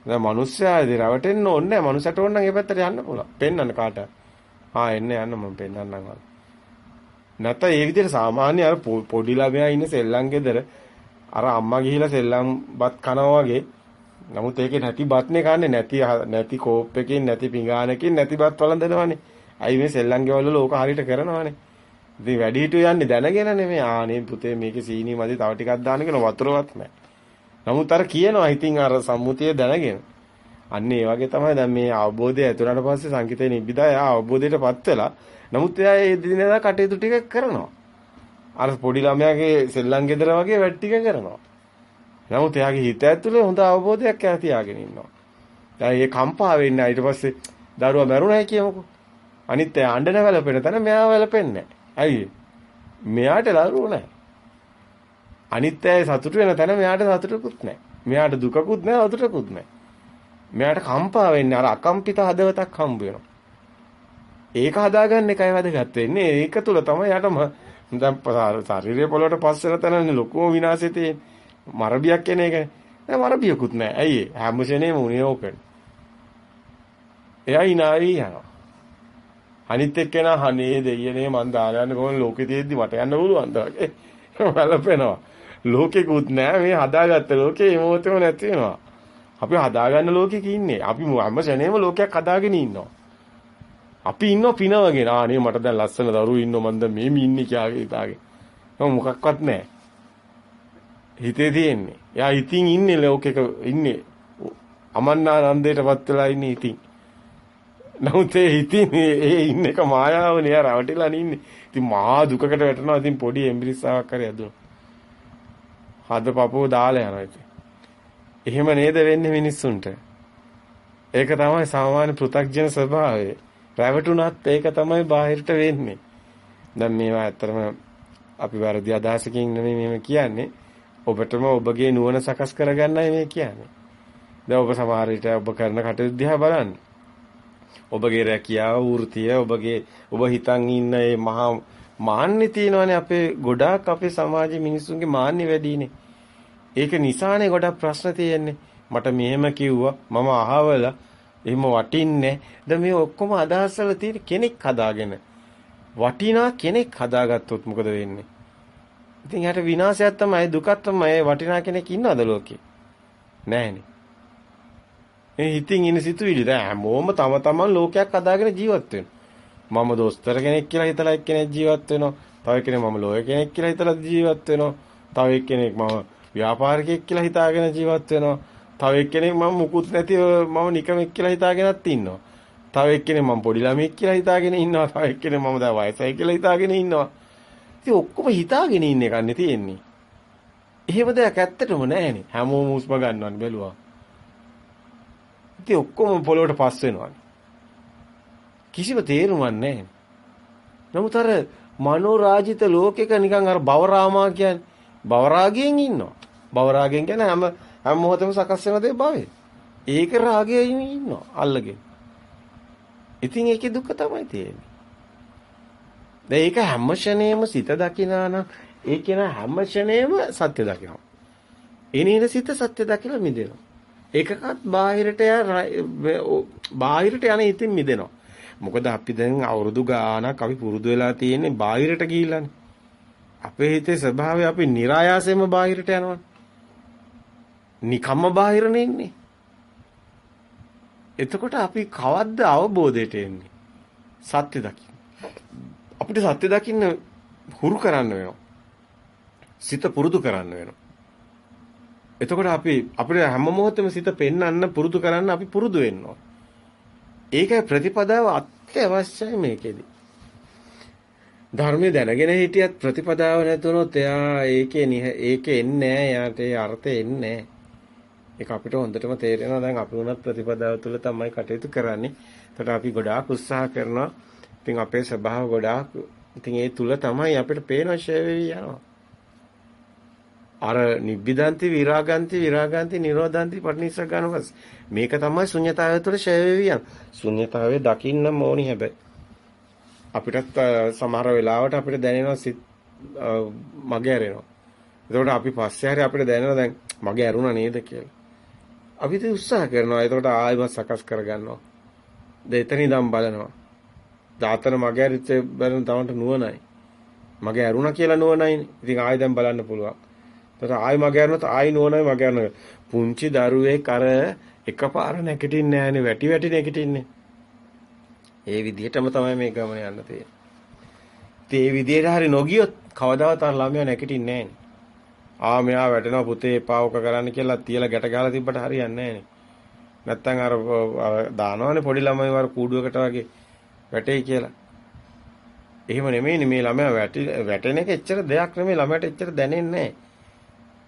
දැන් මිනිස්සයාදී රවටෙන්න ඕනේ නැහැ. මිනිසට ඕන නම් ඒ පැත්තට යන්න පුළුවන්. පෙන්වන්න කාට. ආ එන්න යන්න මම පෙන්වන්නම් වල. නැත්නම් ඒ විදිහට සාමාන්‍ය අර පොඩි ළමයා ඉන්න සෙල්ලම් ගෙදර අර අම්මා ගිහිලා සෙල්ලම් බත් කනවා වගේ නමුත් ඒකේ නැති බත්නේ කන්නේ නැති නැති කෝප් එකකින් නැති පිඟානකින් නැති බත් වළඳනවනේ. අයි මේ සෙල්ලම් ගෙවල් වල ඕක හරියට කරනවනේ. ඉතින් වැඩි හිටියෝ යන්නේ දැනගෙන නෙමෙයි. ආනේ පුතේ මේකේ සීනි මදි තව ටිකක් දාන්න කියලා වතුරවත් නැහැ. නමුත් අර කියනවා ඉතින් අර සම්මුතිය දැනගෙන. අන්න ඒ වගේ තමයි දැන් මේ අවබෝධය ඇතුළට පස්සේ සංකිතේ නිබ්බිදා එයා අවබෝධයටපත් වෙලා නමුත් එයා ඒ දිනදා කටයුතු ටික කරනවා. අර පොඩි ළමයාගේ සෙල්ලම් ගෙදර වගේ වැඩ ටික කරනවා. නමුත් එයාගේ හිත ඇතුලේ හොඳ අවබෝධයක් එයා තියාගෙන ඉන්නවා. දැන් මේ කම්පා වෙන්නේ ඊට පස්සේ දරුවා මැරුණයි කියමුකෝ. අනිත් එයා අඬන වැළපෙන තැන මෙයා වැළපෙන්නේ නැහැ. ඇයි? මෙයාට දරුවෝ නැහැ. අනිත් අය සතුටු වෙන තැන මෙයාට සතුටකුත් නැහැ. මෙයාට දුකකුත් නැහැ සතුටකුත් නැහැ. මෙයාට කම්පා වෙන්නේ අර අකම්පිත හදවතක් හම්බ වෙනවා. ඒක හදාගන්න එකයි වැදගත් වෙන්නේ. ඒක තුල තමයි යටම දැන් ශාරීරික පොළොවට පස් වෙන තැනනේ ලොකුම විනාශය තියෙන්නේ. මරබියක් කියන එකනේ. දැන් මරබියකුත් නැහැ. ඇයි හැම ශෙනේම උනේ ඕකනේ. එයා ඉනාවි යනවා. අනිත් එක්කෙනා අනේ දෙයියනේ මං දාලා යන්න කොහොම ලෝකෙ තියෙද්දි මට යන්න පුළුවන්ද වගේ. වැළපෙනවා. ලෝකෙකුත් නැහැ මේ හදාගත්ත ලෝකේ මේ මොහොතේම නැති වෙනවා. අපි හදාගන්න ලෝකෙක ඉන්නේ. අපි හැම ශරණේම ලෝකයක් හදාගෙන ඉන්නවා. අපි ඉන්නව පිනවගෙන. ආනේ මට දැන් ලස්සන දරුවෝ ඉන්නව මන්ද මේ මින්නේ කියාගේ හිතාගේ. මොකක්වත් නැහැ. හිතේ තියෙන්නේ. එයා ඉතින් ඉන්නේ ලෝකෙක ඉන්නේ. අමන්නානන්දයටපත් වෙලා ඉන්නේ ඉතින්. නමුත් ඒ හිතින් ඒ ඉන්න එක මායාවනේ යා රවටිලා ඉන්නේ. ඉතින් මහා දුකකට වැටෙනවා. ඉතින් පොඩි එම්බ්‍රිස්සාවක් කරේ ඇදුණා. හදපපුව දාලා යනවා ඉතින්. එහෙම නේද වෙන්නේ මිනිස්සුන්ට? ඒක තමයි සාමාන්‍ය පෘථග්ජන ස්වභාවය. රැවටුණත් ඒක තමයි බාහිරට වෙන්නේ. දැන් මේවා ඇත්තටම අපි වැරදි අදහසකින් නෙමෙයි මේව කියන්නේ. ඔබටම ඔබගේ නුවණ සකස් කරගන්නයි මේ කියන්නේ. දැන් ඔබ සමහර විට ඔබ කරන කටයුතු දිහා බලන්න. ඔබගේ රැකියාව වෘත්තිය ඔබගේ ඔබ හිතන් ඉන්න මේ මහා මාන්නේ තියෙනවානේ අපේ ගොඩාක් අපේ සමාජයේ මිනිස්සුන්ගේ මාන්නේ වැඩිනේ. ඒක නිසානේ ගොඩක් ප්‍රශ්න තියෙන්නේ. මට මෙහෙම කිව්වා මම අහවල එහෙම වටින්නේ. දැන් මේ ඔක්කොම අදහස් වල තියෙන කෙනෙක් හදාගෙන වටිනා කෙනෙක් හදාගත්තොත් මොකද වෙන්නේ? ඉතින් යාට විනාශයක් තමයි දුකක් තමයි වටිනා කෙනෙක් ඉන්නවද ලෝකේ? නැහැනේ. මේ හිතින් ඉන සිතුවිලි දැන් හැමෝම තම තමන් ලෝකයක් හදාගෙන ජීවත් වෙනවා. මම දොස්තර කෙනෙක් කියලා හිතලා එක්කෙනෙක් ජීවත් වෙනවා. තව කෙනෙක් මම ලෝය කෙනෙක් කියලා හිතලා ජීවත් වෙනවා. තව එක්කෙනෙක් මම ව්‍යාපාරිකයෙක් කියලා හිතාගෙන ජීවත් වෙනවා. තව එක්කෙනෙක් මම මුකුත් නැතිව මම නිකමෙක් කියලා හිතාගෙනත් ඉන්නවා. තව එක්කෙනෙක් මම පොඩි ළමෙක් කියලා හිතාගෙන ඉන්නවා. තව එක්කෙනෙක් මම දැන් වයසයි කියලා හිතාගෙන ඉන්නවා. ඉතින් ඔක්කොම හිතාගෙන ඉන්න එකන්නේ තියෙන්නේ. එහෙම දෙයක් ඇත්තටම නැහැනේ. හැමෝම හුස්ම ගන්නවනේ බැලුවා. ඉතින් ඔක්කොම පොළොවට පස් වෙනවනේ. කිසිම තේරුමක් නැහැ. නමුත් අර මනෝරාජිත ලෝකෙක නිකන් අර භවරාමා කියන්නේ භවරාගයෙන් ඉන්නවා. භවරාගයෙන් කියන්නේ හැම හැම මොහොතෙම සකස් වෙන දේ භවය. ඒක රාගයෙන් ඉන්නවා අල්ලගෙන. ඉතින් ඒකේ දුක තමයි තියෙන්නේ. දැන් ඒක හැම ෂණේම සිත දකිනා නම් ඒ කියන හැම ෂණේම සත්‍ය දකිනවා. එනින සිත සත්‍ය දකිලා මිදෙනවා. ඒකකත් බාහිරට බාහිරට යන ඉතින් මිදෙනවා. මොකද අපි දැන් අවුරුදු ගාණක් අපි පුරුදු වෙලා තියෙන්නේ බාහිරට ගිහිල්ලානේ. අපේ හිතේ ස්වභාවය අපි નિરાයාසයෙන්ම බාහිරට යනවා. නිකම්ම බාහිරනේ ඉන්නේ. එතකොට අපි කවද්ද අවබෝධයට එන්නේ? සත්‍ය දකින්න. අපිට සත්‍ය දකින්න හුරු කරන්න වෙනවා. සිත පුරුදු කරන්න වෙනවා. එතකොට අපි අපිට හැම මොහොතෙම සිත පෙන්වන්න පුරුදු කරන්න අපි පුරුදු වෙන්න ඒකයි ප්‍රතිපදාව අත්‍යවශ්‍යයි මේකෙදි. ධර්මයේ දැනගෙන හිටියත් ප්‍රතිපදාව නැතුනොත් එයා ඒකේ ඒකේ එන්නේ නැහැ. එයාට ඒ අර්ථය එන්නේ නැහැ. ඒක අපිට හොඳටම තේරෙනවා දැන් අපි උනත් ප්‍රතිපදාව තුළ තමයි කටයුතු කරන්නේ. එතකොට අපි ගොඩාක් උත්සාහ කරනවා. ඉතින් අපේ ස්වභාව ගොඩාක් ඉතින් ඒ තුල තමයි අපිට පේන ෂේ වෙවි යනවා. අර නිබ්බිදන්ති විරාගන්ති විරාගන්ති නිරෝධන්ති පටිනිස්සග්ගනවස් මේක තමයි ශුන්‍යතාවය තුළ ෂේ වෙවි යන. ශුන්‍යතාවය දකින්න ඕනි හැබැයි. අපිටත් සමහර වෙලාවට අපිට දැනෙනවා සිත් මගේ ඇරෙනවා. එතකොට අපි පස්සේ හරි අපිට දැනෙනවා දැන් මගේ ඇරුණා නේද කියලා. අපි ඉතින් උත්සාහ කරනවා. එතකොට ආයෙම සකස් කරගන්නවා. එතන ඉඳන් බලනවා. දාතන මගේ ඇරිච්ච බලන තවන්ට නුවණයි. මගේ ඇරුණා කියලා නුවණයිනේ. ඉතින් ආයෙ දැන් බලන්න පුළුවන්. එතකොට ආයෙ මගේ ඇරුණොත් ආයෙ නුවණයි මගේ ඇරුණා. පුංචි දරුවෙක් අර එකපාර නැගිටින්නේ නැහනේ වැටි වැටි නැගිටින්නේ. ඒ විදිහටම තමයි මේ ගමන යන්න තියෙන්නේ. ඉතින් ඒ විදිහට හරි නොගියොත් කවදාවත් අර ළමයා නැගිටින්නේ නැහනේ. ආ මෙයා වැටෙනවා පුතේ පාවක කරන්න කියලා තියලා ගැට ගහලා තිබ්බට හරියන්නේ නැහනේ. නැත්තම් අර දානවනේ පොඩි ළමයි වර කූඩුවකට වගේ වැටෙයි කියලා. එහෙම නෙමෙයිනේ මේ ළමයා වැටෙන එක එච්චර දෙයක් නෙමෙයි ළමයට එච්චර දැනෙන්නේ නැහැ.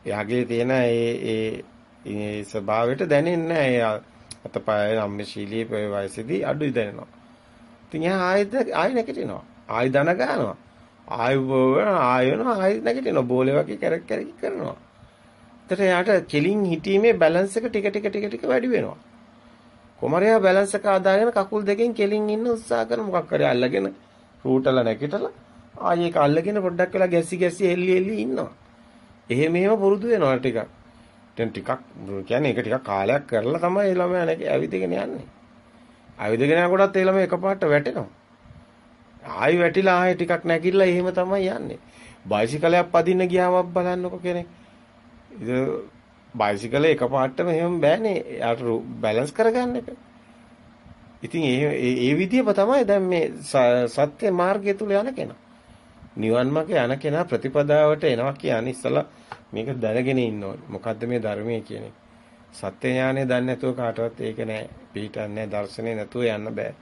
එයාගේ තියෙන ඒ ඒ ඒ ස්වභාවයට දැනෙන්නේ නැහැ. එයා අතපය අම්මශීලී වයසේදී අඩුයි දැනෙනවා. ඉතින් එයා ආයෙත් ආයෙ නැගිටිනවා. ආයෙ දන ගන්නවා. ආයෙ ආයෙ වෙනවා ආයෙ නැගිටිනවා. බෝලේ වගේ කැරක් කැරක් කරනවා. එතකොට එයාට කෙලින් හිටීමේ බැලන්ස් එක ටික ටික ටික ටික වැඩි වෙනවා. කොමරයා බැලන්ස් එක ආදාගෙන කකුල් දෙකෙන් කෙලින් ඉන්න උත්සාහ කරන මොකක් කරේ අල්ලගෙන රූටලා නැගිටලා ආයෙ ඒක අල්ලගෙන පොඩ්ඩක් වෙලා ගැසි ගැසි එල්ලි එල්ලි ඉන්නවා. එහෙම එහෙම පුරුදු වෙනවා ටිකක්. දැන් ටිකක් කියන්නේ ඒක ටිකක් කාලයක් කරලා තමයි ළමයා නැගී ඇවිදගෙන යන්නේ. ඇවිදගෙන යනකොටත් ඒ ළමයා එකපාරට වැටෙනවා. ආයි වැටිලා ආයෙ ටිකක් නැගිටලා එහෙම තමයි යන්නේ. බයිසිකලයක් පදින්න ගියාම බලන්නකො කෙනෙක්. බයිසිකලේ එකපාරටම එහෙම බෑනේ. යාට බැලන්ස් කරගන්න එක. ඉතින් ඒ ඒ විදිහම තමයි දැන් මේ සත්‍ය මාර්ගය තුල යන කෙනා. නිවන් මාර්ග යන කෙනා ප්‍රතිපදාවට එනවා කියන්නේ ඉස්සලා මේක දැනගෙන ඉන්න ඕනේ. මොකද්ද මේ ධර්මයේ කියන්නේ? සත්‍ය ඥානය දන්නේ නැතුව කාටවත් ඒක නෑ. පිළිටන්නේ දර්ශනේ නැතුව යන්න බෑ.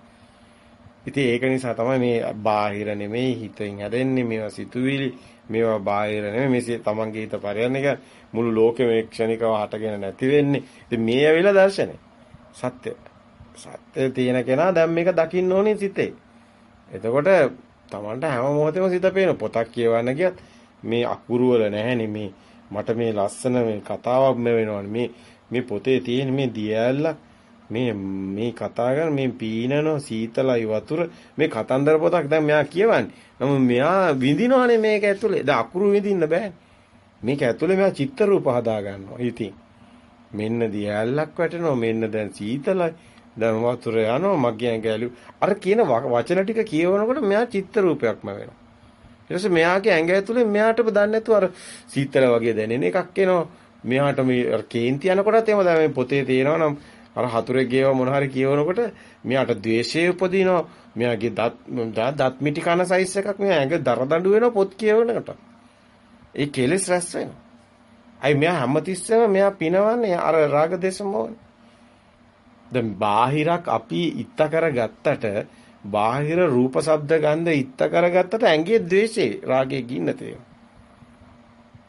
ඉතින් ඒක නිසා තමයි මේ බාහිර නෙමෙයි හිතින් හැදෙන්නේ මේවා සිතුවිලි මේවා බාහිර නෙමෙයි මේ තමන්ගේ හිත පරයන එක මුළු ලෝකෙම ක්ෂණිකව හටගෙන නැති වෙන්නේ. ඉතින් මේ ඇවිල්ලා දර්ශනේ. සත්‍ය. සත්‍ය තියෙන කෙනා දැන් මේක දකින්න ඕනේ සිතේ. එතකොට තමන්ට හැම මොහොතෙම සිත පේන පොතක් කියවන්න ගියත් මේ අකුරු වල නැහැනේ මේ මට මේ ලස්සන මේ කතාවක් මේ වෙනවනේ මේ මේ පොතේ තියෙන මේ දියැලක් මේ මේ කතා කරන මේ පීනන සීතලයි වතුර මේ කතන්දර පොතක් දැන් මෙයා කියවන්නේ. නමුත් මෙයා විඳිනවනේ මේක ඇතුලේ. දැන් අකුරු විඳින්න බෑනේ. මේක ඇතුලේ මෙයා චිත්ත රූප හදා ගන්නවා. ඉතින් මෙන්න දියැලක් වැටෙනවා. මෙන්න දැන් සීතලයි. දැන් වතුර යනවා මගේ ඇඟ අර කියන වචන ටික කියවනකොට මෙයා චිත්ත රූපයක්ම වෙනවා. ඊට පස්සේ මෙයාගේ ඇඟ ඇතුලේ මෙයාටම දන්නේ නැතුව අර සීතල වගේ දැනෙන එකක් එනවා. මෙයාට මේ අර කේන්ති යනකොටත් එහෙම දැන් මේ පොතේ තියෙනවා නම් අර හතුරෙක් ගේව මොන හරි කියවනකොට මෙයාට ද්වේෂය උපදිනවා. මෙයාගේ දත් දත් මිටි කන සයිස් එකක් මෙයා ඇඟ දරදඬු වෙනවා පොත් කියවනකොට. ඒ කෙලෙස් රැස් වෙනවා. අයි මෙයා හැමතිස්සෙම මෙයා පිනවන්නේ අර රාග දේශ මොහොනේ. දැන් බාහිරක් අපි ඉත්ත කරගත්තට බාහිර රූප ශබ්ද ගන්ධ ඉත්ත කරගත්තට ඇඟේ ද්වේෂේ රාගේ ගින්න තියෙනවා.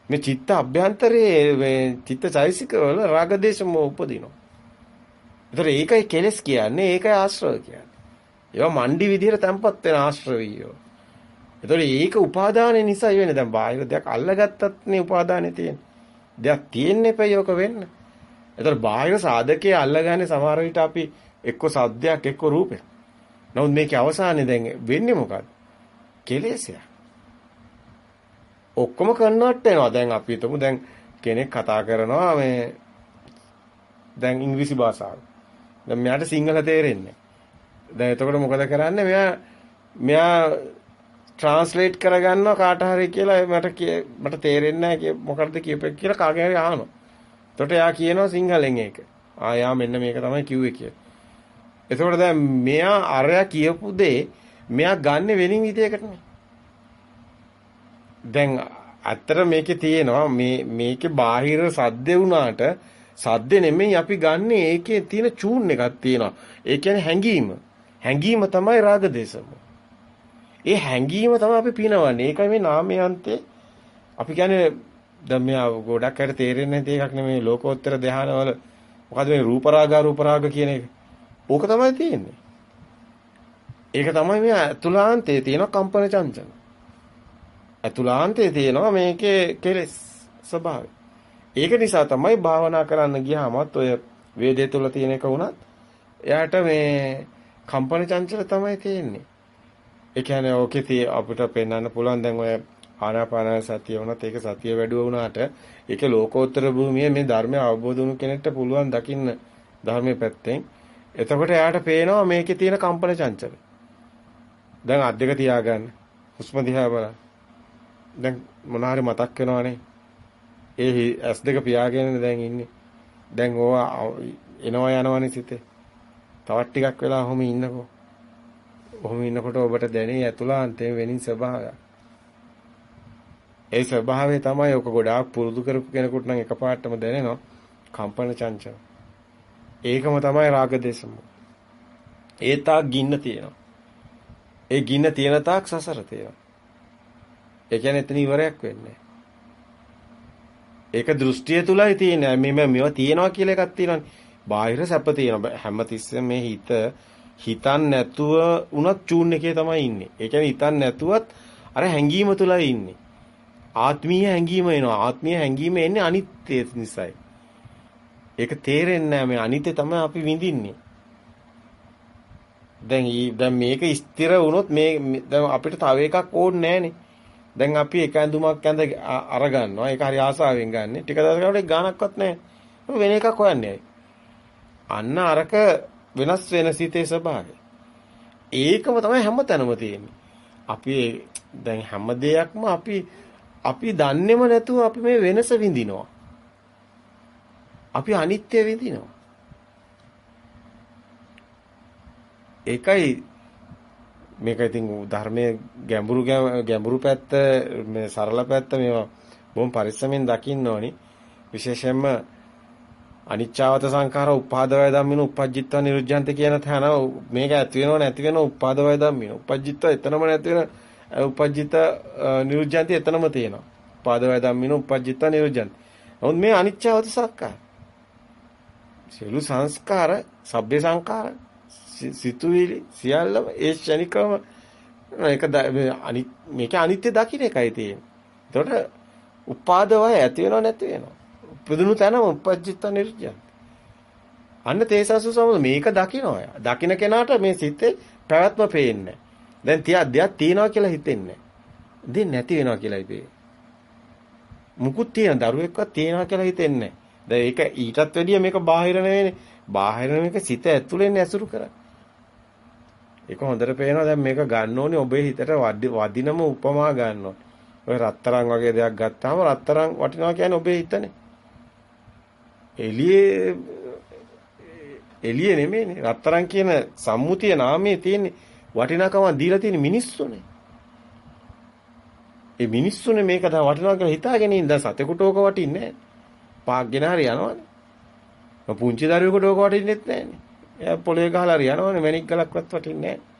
මේ චිත්ත අභ්‍යන්තරයේ මේ චිත්ත චෛසික වල රාග දේශ මොහ උපදිනවා. ඒතර ඒකයි කෙලස් කියන්නේ ඒකයි ආශ්‍රව කියන්නේ. ඒවා මණ්ඩි විදිහට තැම්පත් වෙන ආශ්‍රවියෝ. ඒතර ඒක උපාදානය නිසා වෙන්නේ. දැන් බාහිර දෙයක් අල්ලගත්තත් නේ උපාදානෙ තියෙන්නේ. දෙයක් තියෙන්න එපා යෝක වෙන්න. ඒතර බාහිර සාධකයේ අල්ලගන්නේ සමහර විට අපි එක්ක සද්දයක් එක්ක රූපයක්. නමුත් මේකේ අවසානයේ දැන් වෙන්නේ මොකද්ද? කෙලෙසයක්. ඔක්කොම කන්වර්ට් වෙනවා. දැන් අපි හිතමු දැන් කෙනෙක් කතා කරනවා මේ දැන් ඉංග්‍රීසි භාෂාව. දැන් මෙයාට සිංහල තේරෙන්නේ දැන් එතකොට මොකද කරන්නේ? මෙයා මෙයා ට්‍රාන්ස්ලේට් කරගන්නවා කාට හරි කියලා මට මට තේරෙන්නේ නැහැ මොකද්ද කියපෙක් කියලා කාගේ හරි අහනවා. එතකොට එයා කියනවා සිංහලෙන් ඒක. ආ යා මෙන්න මේක තමයි කිව්වේ කියලා. එතකොට දැන් මෙයා අරයා කියපු දේ මෙයා ගන්න වෙනින් විදියකටනේ. දැන් ඇත්තට මේකේ තියෙනවා මේ මේකේ බාහිර සද්ද වුණාට සද්ද නෙමෙයි අපි ගන්න ඒකේ තියෙන චූන් එකක් තියෙනවා. ඒ කියන්නේ හැංගීම. හැංගීම තමයි රාග දේශම. ඒ හැංගීම තමයි අපි පිනවන්නේ. ඒකයි මේ නාමයන්තේ අපි කියන්නේ දැන් මෙයා ගොඩක් අයට තේරෙන්නේ නැති එකක් නෙමෙයි ලෝකෝත්තර ධානවල මොකද මේ රූප රාග රූප රාග කියන එක. ඕක තමයි තියෙන්නේ. ඒක තමයි මේ අතුලාන්තයේ තියෙන කම්පන චංචල. අතුලාන්තයේ තියෙනවා මේකේ කෙලෙස් ස්වභාවය. ඒක නිසා තමයි භාවනා කරන්න ගියාමත් ඔය වේදේ තුල තියෙන එක වුණත් එයාට මේ කම්පන චංචල තමයි තියෙන්නේ. ඒ කියන්නේ ඕකේ අපිට පෙන්වන්න පුළුවන් දැන් ඔය ආනාපාන සතිය වුණත් ඒක සතිය වැඩුව වුණාට ඒක ලෝකෝත්තර භූමියේ මේ ධර්මය අවබෝධ වුණු කෙනෙක්ට පුළුවන් දකින්න ධර්මයේ පැත්තෙන්. එතකොට එයාට පේනවා මේකේ තියෙන කම්පන චංචල. දැන් අත් දෙක තියාගන්න. හුස්ම දිහා බලන්න. දැන් මොනාරි මතක් වෙනවනේ. ඒ ඇස් දෙක පියාගෙන දැන් ඉන්නේ. දැන් ඕවා එනවා යනවනේ සිතේ. තවත් ටිකක් වෙලා ඔහොම ඉන්නකෝ. ඔහොම ඉන්නකොට ඔබට දැනේ ඇතුළාන්තයෙන් වෙනින් ස්වභාවයක්. ඒ ස්වභාවය තමයි ඔක ගොඩාක් පුරුදු කරපු කෙනෙකුට නම් එකපාරටම දැනෙනවා කම්පන චංචල. ඒකම තමයි රාග දේශම. ඒ තාක් ගින්න තියෙනවා. ඒ ගින්න තියෙන තාක් සසර තියෙනවා. ඒ කියන්නේ එතන ඉවරයක් වෙන්නේ ඒක දෘෂ්ටිය තුලයි තියෙන්නේ. මේ මේවා තියෙනවා කියලා එකක් තියෙනවානේ. බාහිර සැප තියෙනවා. හැමතිස්සෙම මේ හිත හිතන් නැතුව උනත් චූන් එකේ තමයි ඉන්නේ. ඒ කියන්නේ හිතන් නැතුවත් අර හැංගීම තුලයි ඉන්නේ. ආත්මීය හැඟීම එනවා. ආත්මීය හැඟීම එන්නේ අනිත්‍ය නිසායි. ඒක තේරෙන්නේ නැහැ මේ අනිත්‍ය තමයි අපි විඳින්නේ. දැන් දැන් මේක ස්ථිර වුණොත් මේ දැන් අපිට තව එකක් ඕනේ නැහනේ. දැන් අපි එක ඇඳුමක් ඇඳ අරගන්නවා. ඒක හරි ආසාවෙන් ගන්න. ටික දවසකට ගානක්වත් නැහැ. වෙන එකක් හොයන්නේ. අන්න අරක වෙනස් වෙන සිතේ ස්වභාවය. ඒකම තමයි හැමතැනම තියෙන්නේ. අපි දැන් හැම දෙයක්ම අපි අපි දන්නේම නැතුව අපි මේ වෙනස විඳිනවා. අපි අනිත්‍ය විඳිනවා. ඒකයි මේක ඉතින් ධර්මයේ ගැඹුරු ගැඹුරු පැත්ත මේ සරල පැත්ත මේවා බොහොම පරිස්සමෙන් දකින්න ඕනි. විශේෂයෙන්ම අනිච්චාවත සංඛාර උපාදවය ධම්මින උපජ්ජිත්වා නිරුද්ධන්ත කියන තැන මේක ඇති වෙනව නැති වෙනව උපාදවය ධම්මින උපජ්ජිත්වා එතනම නැති වෙන උපජ්ජිත නිරුද්ධන්ති එතනම තියෙනවා. උපාදවය ධම්මින උපජ්ජිත නිරුද්ධන්ති. නමුත් මේ අනිච්චවත සංස්කාර. සියලු සංස්කාර, සබ්බේ සංඛාර, සිතුවිලි සියල්ලම ඒ ශනිකම මේක අනිත් මේක අනිත්‍ය දකින්න එකයි තියෙන්නේ. එතකොට උපාදවය ඇති වෙනව නැති වෙනව. උපදිනු තැනම උපජ්ජිත නිරුද්ධන්ති. අන්න තේසසු සමද මේක දකින්න දකින්න කෙනාට මේ සිතේ පැවැත්ම පේන්නේ දැන් තියා දෙයක් තියනවා කියලා හිතෙන්නේ දෙන්නේ නැති වෙනවා කියලා හිතේ. මුකුත් තියෙන දරුවෙක්වත් තියනවා කියලා හිතෙන්නේ දැන් ඒක ඊටත් වැඩිය මේක බාහිර නෙවෙයිනේ. බාහිර මේක සිත ඇතුලෙන් ඇසුරු කරන්නේ. ඒක හොඳට පේනවා දැන් මේක ගන්න ඕනේ ඔබේ හිතට වදිනම උපමා ගන්න ඕනේ. ඔය රත්තරන් වගේ දෙයක් ගත්තාම රත්තරන් වටිනවා කියන්නේ ඔබේ හිතනේ. එළියේ එළියේ නෙමෙයිනේ. රත්තරන් කියන සම්මුතිය නාමයේ තියෙන්නේ වටිනාකම දීලා තියෙන මිනිස්සුනේ. ඒ මිනිස්සුනේ මේක තමයි වටිනවා කියලා හිතාගෙන ඉන්න දැන් සතෙකුට ඕක වටින්නේ නැහැ. පාක්ගෙන හරි යනවනේ. පුංචි දරුවෙකුට ඕක වටින්නෙත් නැහැනේ. එයා පොළවේ ගහලා හරි යනවනේ මැණික් ගලක්වත් වටින්නේ නැහැ.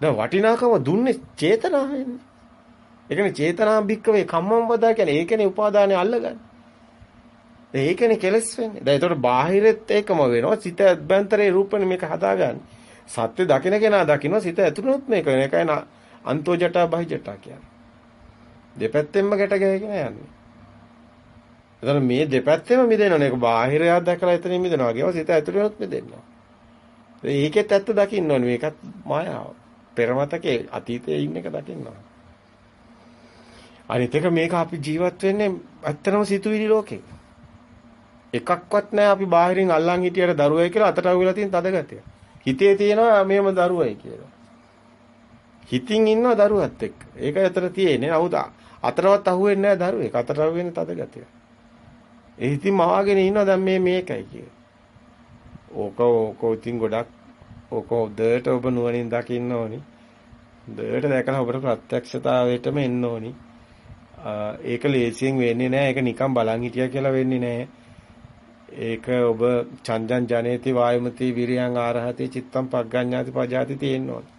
දැන් වටිනාකම දුන්නේ චේතනාවෙන්. ඒ කියන්නේ චේතනා භික්කවේ කම්මම් වදා කියන්නේ ඒකනේ උපාදානේ අල්ලගන්නේ. ඒකනේ කෙලස් වෙන්නේ. දැන් ඒතකොට බාහිරෙත් ඒකම වෙනවා. සිත අභ්‍යන්තරේ රූපනේ මේක හදාගන්නේ. සත්‍ය දකින්න කෙනා දකින්න සිත ඇතුළුත් මේක වෙන එකයි අන්තෝ ජටා බහි ජටා කියන්නේ. දෙපැත්තෙන්ම ගැට ගැහගෙන යන්නේ. එතන මේ දෙපැත්තෙම මිදෙනවනේ. ඒක බාහිරයක් දැකලා එතනින් මිදෙනවා. ඒකව සිත ඇතුළේවත් මිදෙන්නවා. ඒකෙත් ඇත්ත දකින්න ඕනේ. මේකත් මායාව. පෙරමතකේ අතීතයේ ඉන්න එක දකින්න ඕනේ. අනිත් එක මේක අපි ජීවත් වෙන්නේ ඇත්තනම සිතුවිලි ලෝකේ. එකක්වත් නැහැ අපි බාහිරින් අල්ලන් හිටියට දරුවයි කියලා අතට අහුවෙලා තියෙන තදගතිය. හිතේ තියෙනවා මේම දරුවයි කියලා. හිතින් ඉන්නවා දරුවත් එක්ක. ඒකයි අතර තියෙන්නේ. නමුත් අතරවත් අහුවෙන්නේ නැහැ දරුවෙක්. අතට අහුවෙන්නේ තදගතිය. ඒ හිතින් මවාගෙන ඉන්නවා දැන් මේ මේකයි කියලා. ඕක ඕක ඉතින් ගොඩක් ඕක උදේට ඔබ නුවණින් දකින්න ඕනි. උදේට දැකලා ඔබට ප්‍රත්‍යක්ෂතාවයටම එන්න ඕනි. ඒක ලේසියෙන් වෙන්නේ නැහැ. ඒක නිකන් බලන් හිටියා කියලා වෙන්නේ නැහැ. ඒක ඔබ චන්දං ජනේති වායමති විරියං ආරහති චිත්තං පග්ගඤ්ඤාති පජාති තියෙන්න ඕනේ.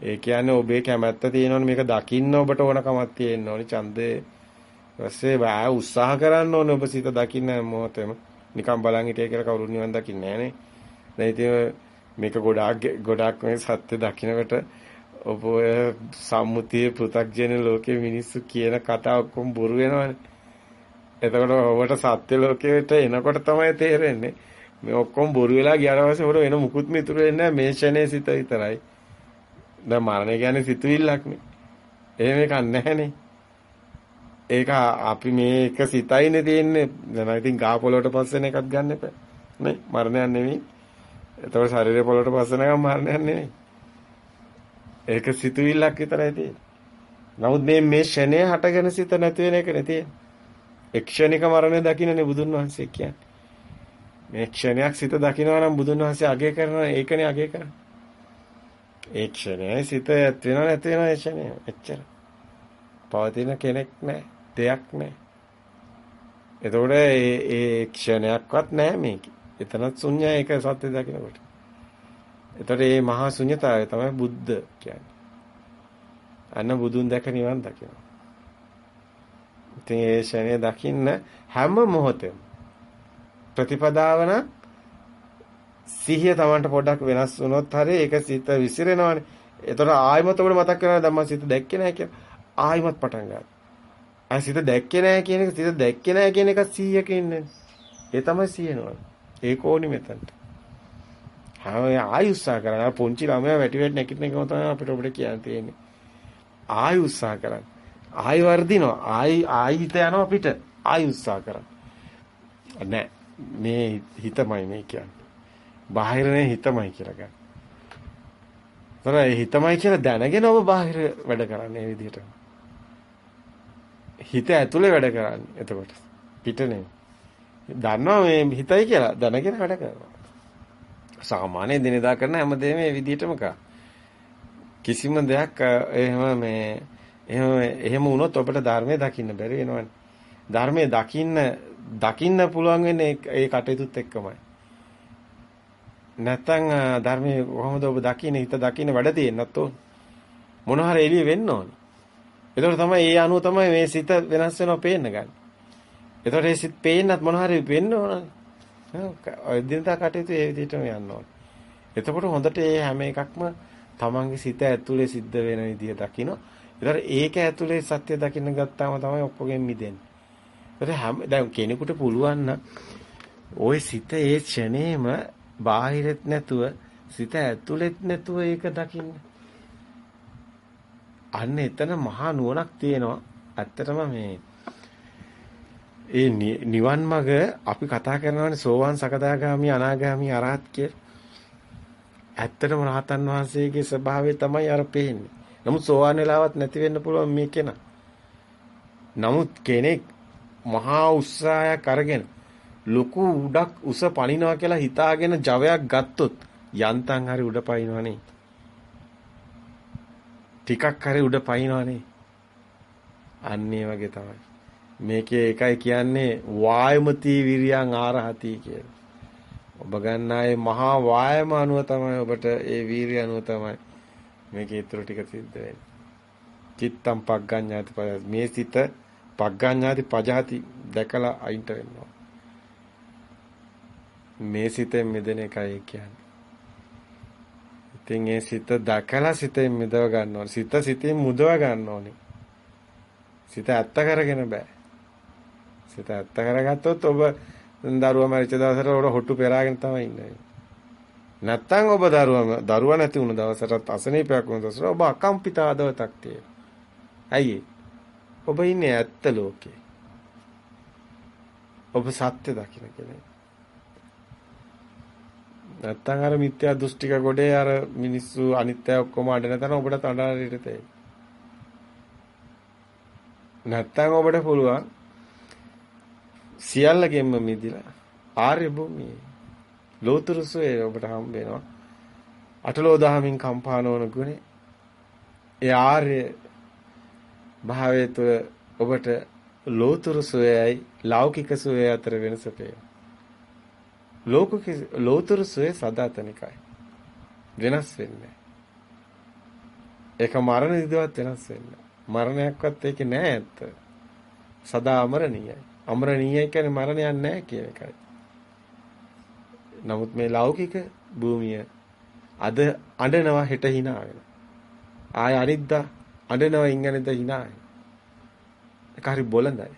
ඒ කියන්නේ ඔබේ කැමැත්ත තියෙනවනේ මේක දකින්න ඔබට ඕනකමක් තියෙන්න ඕනේ ඡන්දේ. ඊපස්සේ බෑ උත්සාහ කරන්න ඕනේ ඔබ සිත දකින්න මොහොතේම. නිකන් බලන් හිටිය කියලා කවුරුත් නිවන් දකින්නේ නැහනේ. දැන් ඉතින් මේක ගොඩාක් ගොඩාක් මේ සත්‍ය දකින්නකට ඔබ ඔය සම්මුතියේ පෘථග්ජන ලෝකේ මිනිස්සු කියන කතා ඔක්කොම බොරු වෙනවනේ. එතකොට ඔබට සත්‍ය ලෝකයට එනකොට තමයි තේරෙන්නේ මේ ඔක්කොම බොරු වෙලා ගියාට පස්සේ ඔබට වෙන මුකුත් මිතුරු වෙන්නේ නැහැ මේ ෂනේ සිත විතරයි. දැන් මරණය කියන්නේ සිතුවිල්ලක්නේ. එහෙම එකක් නැහැනේ. ඒක අපි මේ එක සිතයිනේ තියෙන්නේ. දැන් ඉතින් ගා පොළොවට පස්සෙන එකක් ගන්න එපා. නේ මරණයක් නෙවෙයි. එතකොට ශරීරය පොළොවට පස්සෙන එක මරණයක් නෙවෙයි. ඒක සිතුවිල්ලක් විතරයි තියෙන්නේ. නමුත් මේ මේ ෂනේ හටගෙන සිත නැති වෙන එක නේ තියෙන්නේ. එක්ෂණික මරණය දකින්නනේ බුදුන් වහන්සේ කියන්නේ. මේ ක්ෂණයක් සිත දකිනවා නම් බුදුන් වහන්සේ අගය කරනවා ඒකනේ අගය කරන්නේ. ඒ ක්ෂණයයි සිත ඇත් වෙනව නැති වෙනව ඒ ක්ෂණය. එච්චර. පවතින කෙනෙක් නැහැ. දෙයක් නැහැ. එතකොට ඒ ඒ ක්ෂණයක්වත් නැහැ මේකේ. එතනත් ශුන්‍යයි ඒක සත්‍ය දකිනකොට. එතකොට මේ මහා ශුන්‍යතාවය තමයි බුද්ධ කියන්නේ. අන්න බුදුන් දැක නිවන් දකිනවා. ඉතින් ඒ ෂණය දකින්න හැම මොහොතෙම ප්‍රතිපදාව නම් සිහිය Tamanට පොඩ්ඩක් වෙනස් වුණොත් හරි ඒක සිත විසිරෙනවානේ. ඒතර ආයිමත් ඔබට මතක් කරනවා දැන් මම සිත දැක්කේ නැහැ කියලා. ආයිමත් පටන් ගන්නවා. ආයි සිත දැක්කේ නැහැ කියන එක සිත දැක්කේ නැහැ කියන එක 100ක ඉන්නේ. ඒ තමයි 100 නෝන. ඒක ඕනි මෙතනට. ආය ආයි උත්සාහ කරනවා. පොන්චි ළමයා වැටි වැටි නැගිටින එකම තමයි අපිට ඔබට කියන්න තියෙන්නේ. ආයි උත්සාහ කරන්න. ආයි වර්ධිනවා. ආයි ආයි හිත යනවා පිට. ආයි උත්සාහ කරන්න. නෑ මේ හිතමයි මේ කියන්නේ. බාහිරනේ හිතමයි කියලා ගන්න. තොර හිතමයි කියලා දැනගෙන ඔබ බාහිර වැඩ කරන්නේ මේ විදිහට. හිත ඇතුලේ වැඩ කරන්නේ එතකොට. පිට නෙමෙයි. දන්නවා මේ හිතයි කියලා දැනගෙන වැඩ කරනවා. සාමාන්‍ය දිනදා කරන හැමදේම මේ විදිහටම කරා. කිසිම දෙයක් එහෙම මේ එහෙම එහෙම වුණොත් ඔබට ධර්මයේ දකින්න බැරි වෙනවනේ. ධර්මයේ දකින්න දකින්න පුළුවන් වෙන්නේ ඒ කටයුතුත් එක්කමයි. නැත්තම් ධර්මයේ කොහොමද ඔබ දකින්නේ හිත දකින්න වැඩ තියෙන්නත් ඕන. මොන හරි එළිය වෙන්න ඕන. ඒතකොට තමයි ඒ අනුව තමයි මේ සිත වෙනස් වෙනවා පේන්න ගන්න. ඒතකොට ඒ සිත් පේන්නත් මොන හරි වෙන්න ඕනනේ. ඔය දිනදා කටයුතු ඒ විදිහටම යන්න ඕන. එතකොට හොඳට මේ හැම එකක්ම තමන්ගේ සිත ඇතුලේ සිද්ධ වෙන විදිය දකිනවා. ඒතර ඒක ඇතුලේ සත්‍ය දකින්න ගත්තාම තමයි ඔක්කොගෙන් මිදෙන්නේ. ඒතර හැම දැන් කෙනෙකුට පුළුවන් නම් ওই සිත ඒ ක්ෂණේම බාහිරෙත් නැතුව සිත ඇතුලෙත් නැතුව ඒක දකින්න. අන්න එතන මහා නුවණක් තියෙනවා. ඇත්තටම මේ ඒ නිවන් මඟ අපි කතා කරනවානේ සෝවාන් සකදාගාමි අනාගාමි අරහත් කියලා. ඇත්තටම රහතන් වහන්සේගේ ස්වභාවය තමයි අර පේන්නේ. නමුත් සෝවාන් වෙලාවත් නැති වෙන්න පුළුවන් මේ කෙනා. නමුත් කෙනෙක් මහා උත්සාහයක් අරගෙන ලොකු උඩක් උස පනිනවා කියලා හිතාගෙන ජවයක් ගත්තොත් යන්තම් හරි උඩ පනිනවනේ. ටිකක් හරි උඩ පනිනවනේ. අන්න ඒ වගේ තමයි. මේකේ එකයි කියන්නේ වායමති විරියං ආරහති කියලා. ඔබ ගන්නායේ මහා වායම අනුව තමයි ඔබට ඒ වීරිය අනුව තමයි මේකේ ඊතර ටික සිද්ධ වෙන්නේ. චිත්තම් පග්ගඤ්ඤාති පජාති මේ සිත පග්ගඤ්ඤාති පජාති දැකලා අයින්ට වෙනවා මේ සිතෙන් මිදෙන එකයි කියන්නේ. ඉතින් ඒ සිත දැකලා සිතෙන් මිදව ගන්න ඕනේ. සිත සිතින් මුදව ගන්න ඕනේ. සිත ඇත්ත කරගෙන බෑ. සිත ඇත්ත කරගත්තොත් ඔබ දරුවා මරිච්ච දවසට උඩ හොට්ටු පෙරාගෙන තමයි ඉන්නේ. නැත්තම් ඔබ දරුවා දරුවා නැති වුණ දවසටත් අසනීපයක් වුණ දවසට ඔබ අකම්පිත ආදවතක් තියෙනවා. ඇයි ඔබ ඉන්නේ ඇත්ත ලෝකේ. ඔබ සත්‍ය දකින්න කෙනෙක්. නැත්තම් අර මිත්‍යා දෘෂ්ටික ගොඩේ අර මිනිස්සු අනිත්‍ය ඔක්කොම අඬන තැන ඔබට තඩාරිට තේ. නැත්තම් ඔබට පුළුවන් සියල්ලකින්ම මිදිලා ආර්ය භූමියේ ලෝතුරු සෝය ඔබට හම්බ වෙනවා. අටලෝ දහමින් කම්පා නොවන ගුණේ ඒ ආර්ය භාවයේ තුළ ඔබට ලෝතුරු සෝයයි ලෞකික සෝය අතර වෙනස පේනවා. ලෝකික ලෝතුරු සෝය සදාතනිකයි. වෙනස් වෙන්නේ. ඒක මරණ විදවත් වෙනස් වෙන්නේ. මරණයක්වත් ඒකේ නෑ ඇත්ත. සදා අමරණීයයි. අමරණීයයි කියන්නේ මරණයක් නෑ කියන එකයි. නමුත් මේ ලෞකික භූමිය අද අඬනවා හෙට hina වෙනවා. ආය අනිද්දා අඬනවා ඉංගනෙද hina වෙනවා. ඒක හරි බොළඳයි.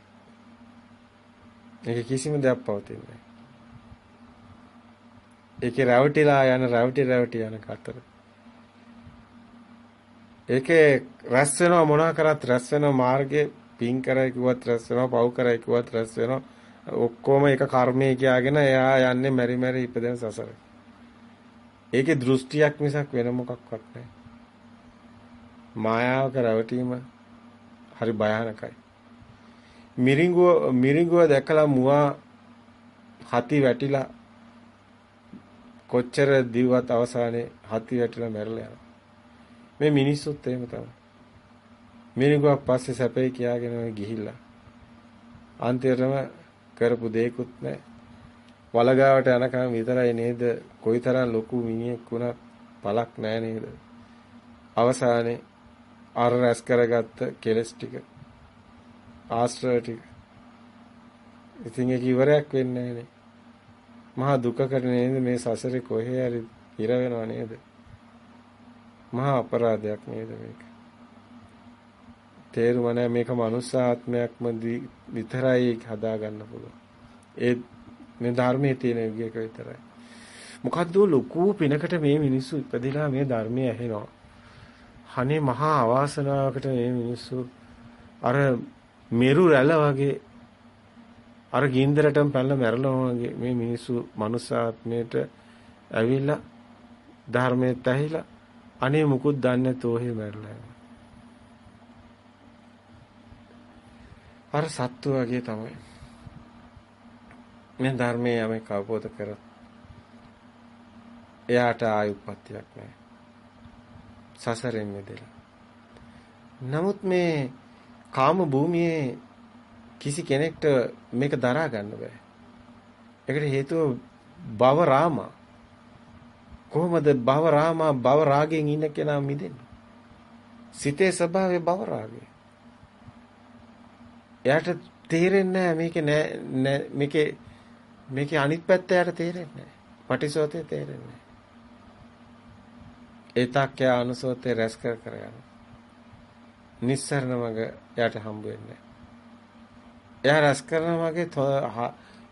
ඒක කිසිම දෙයක් පවතින්නේ නැහැ. ඒකේ රැවටිලා යන රැවටි රැවටි යන කතර. ඒකේ රැස් වෙනවා මොනවා කරත් රැස් වෙන මාර්ගේ පින් කරයි කිව්වත් රැස් වෙනවා පව් කරයි කිව්වත් රැස් වෙනවා ඔක්කොම එක කර්මයේ කියාගෙන එයා යන්නේ මෙරි මෙරි ඉපදෙන සසර. ඒකේ දෘෂ්ටියක් මිසක් වෙන මොකක්වත් නැහැ. මායාවක රැවටීම හරි භයානකයි. මිරිඟුව මිරිඟුව දැකලා මුවා හති වැටිලා කොච්චර දිව්වත් අවසානයේ හති වැටිලා මැරලා යනවා. මේ මිනිස්සුත් එහෙම තමයි. මිරිඟුවක් පස්සේ සැපේ කියාගෙන ගිහිල්ලා අන්තිමටම කරපු දෙයක්වත් නැහැ. වලගාවට යනකම් විතරයි නේද කොයිතරම් ලොකු මිනිහෙක් වුණත් පළක් නැහැ නේද? අවසානයේ අර රැස් කරගත්ත කෙලස් ටික ආශ්‍රය ටික ඉතින් ඒක ඉවරයක් වෙන්නේ නැහනේ. මහා දුකකට නේද මේ සසරේ කොහේ හරි ඉර වෙනව නේද? මහා අපරාධයක් නේද මේක? තේරුම නැහැ මේක මනුස්සාත්මයක්ම විතරයි හදා ගන්න පුළුවන්. ඒ මේ ධර්මයේ තියෙන යුගයක විතරයි. මොකද්ද ලොකු පිනකට මේ මිනිස්සු ඉපදිලා මේ ධර්මයේ ඇහෙනවා. අනේ මහා අවාසනාවකට මේ මිනිස්සු අර මෙරු රැළ වගේ අර ගින්දරටම පැනලා මැරලා වගේ මේ මිනිස්සු මනුස්සාත්මයට ඇවිල්ලා ධර්මයේ තැහිලා අනේ මුකුත් දන්නේ නැතෝ එහෙ මැරලා යනවා. අර සත්තු වගේ තමයි. මේ ධර්මයේ යමෙක් අවබෝධ කරත් එයාට ආයුප්පත්තියක් නැහැ. සසරෙන් මිදෙලා. නමුත් මේ කාම භූමියේ කිසි කෙනෙක්ට මේක දරා ගන්න බෑ. ඒකට හේතුව භව රාමා. කොහොමද භව රාමා භව රාගයෙන් ඉන්න කෙනා මිදෙන්නේ? සිතේ ස්වභාවය භව රාගය. එයාට තේරෙන්නේ මේකේ නෑ මේකේ මේකේ අනිත් පැත්ත එයාට තේරෙන්නේ නෑ. පටිසෝතේ තේරෙන්නේ ඒ තාක්කය අනුසෝතේ රැස් කර කර යනවා. නිස්සරණ මග එයාට හම්බ වෙන්නේ එයා රැස් කරන මගේ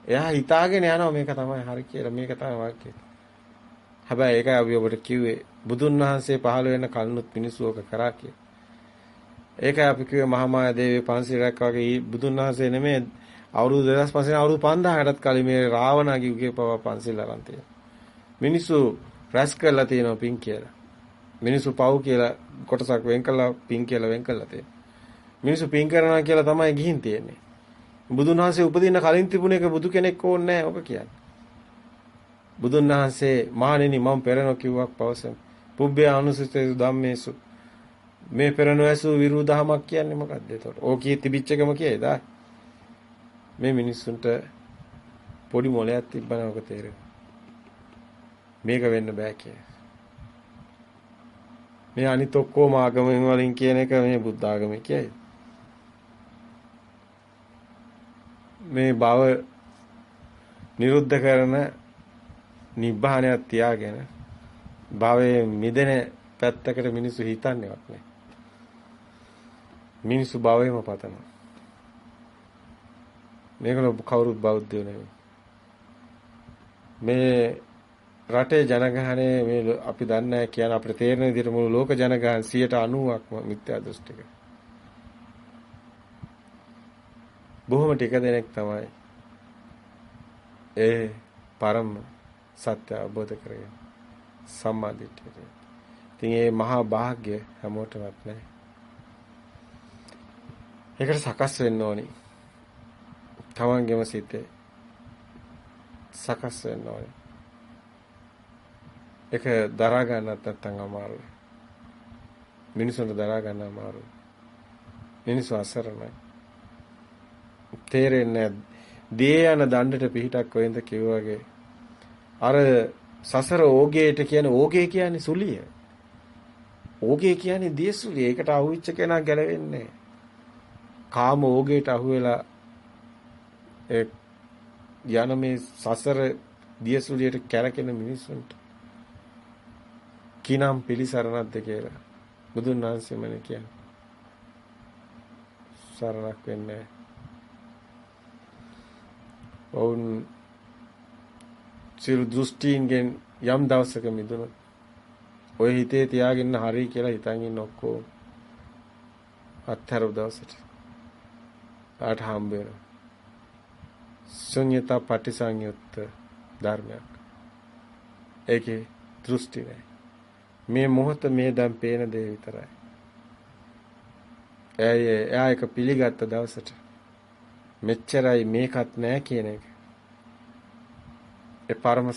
එයා හිතාගෙන යනවා මේක තමයි හරි කියලා මේක තමයි වාක්‍යය. හැබැයි ඒකයි අපි ඔබට කිව්වේ බුදුන් වහන්සේ පහළ වෙන කල්නුත් මිනිස්සු ඔක කරා කියලා. ඒකයි අපි කිව්වේ මහාමායා දේවිය පන්සිල් රැක්වාගේ බුදුන් වහන්සේ නෙමෙයි අවුරුදු 2500 අවුරුදු 5000කටත් කලින් මේ රාවණගේ උගේ පව පන්සිල් අරන් තියෙනවා. මිනිස්සු රැස් කරලා තියෙනවා පින් කියලා. මිනිස්සු පව් කියලා කොටසක් වෙන් කළා පින් කියලා වෙන් කළා තියෙනවා. මිනිස්සු පින් කරනවා කියලා තමයි ගිහින් තියෙන්නේ. බුදුන් වහන්සේ උපදින්න කලින් තිබුණ එක බුදු කෙනෙක් ඕනේ නැහැ ඔබ කියන්නේ. බුදුන් වහන්සේ මහණෙනි මම පෙරණ කිව්වක් පවසමි. පුබ්බේ අනුසුතේ ධම්මේසු මේ පෙර නොඇසූ විරුදහමක් කියන්නේ මොකක්ද එතකොට? ඕකී තිබිච්ච එකම කියයිද? මේ මිනිස්සුන්ට පොඩි මොලයක් තිබ්බනම් ඔක තේරෙනවා. මේක වෙන්න බෑ කිය. මේ අනිත් ඔක්කොම ආගමෙන් වලින් කියන එක මේ බුද්ධ ආගමේ කියයි. මේ භව නිරුද්ධ කරන නිබ්බාණයක් තියාගෙන භවයේ මිදෙන පැත්තකට මිනිස්සු හිතන්නේවත් නැහැ. මිනිස්සු භවයම පතනවා. මේකල කවුරුත් බෞද්ධයෝ නෙවෙයි. මේ රටේ ජනගහනය මේ අපි දන්නේ කියන අපිට තේරෙන විදිහට මුළු ලෝක ජනගහන 90%ක්ම මිත්‍යා දෘෂ්ටික. බොහොම ටික දෙනෙක් තමයි ඒ පරම සත්‍ය අවබෝධ කරගෙන සම්මා දිට්ඨියට. ඉතින් මේ මහා භාග්‍ය හැමෝටමත් නැහැ. ඒකට සකස් වෙන්න ඕනි. තමන්ගේම සිතේ සකස් වෙන්න ඕනේ. ඒක දරා ගන්නත් නැත්නම් අමාරුයි. මිනිසුන්ට දරා ගන්න අමාරුයි. මිනිස්සු අසරණයි. තේරෙන්නේ දේ යන දණ්ඩට පිහිටක් වෙන්ද කිව්වාගේ අර සසර ඕගේට කියන ඕගේ කියන්නේ සුලිය. ඕගේ කියන්නේ දියසුලිය. ඒකට අහුවෙච්ච කෙනා ගැලවෙන්නේ කාම ඕගේට අහුවෙලා ඒ යන මේ සසර දියසුලියට කැරකෙන මිනිස්සුන්ට කිනම් පිළිසරණක්ද කියලා බුදුන් වහන්සේමනේ කියන්නේ. සරණක් වෙන්නේ ඔවුන් සියලු දෘෂ්ටීන්ගෙන් යම් දවසක මිදුණොත් ඔය හිතේ තියාගෙන හරි කියලා හිතන් ඉන්න ඔක්කොම අත්හැරු දවසට ආට හම්බ වෙනවා. ශුන්‍යතා පටිසංයුක්ත ධර්මයක්. ඒකේ දෘෂ්ටි නැහැ. මේ මොහොත මේ දැන් පේන දේ විතරයි. එයා එයා එක පිළිගත්ත දවසට මෙච්චරයි මේකත් නැහැ කියන එක. ඒ පරම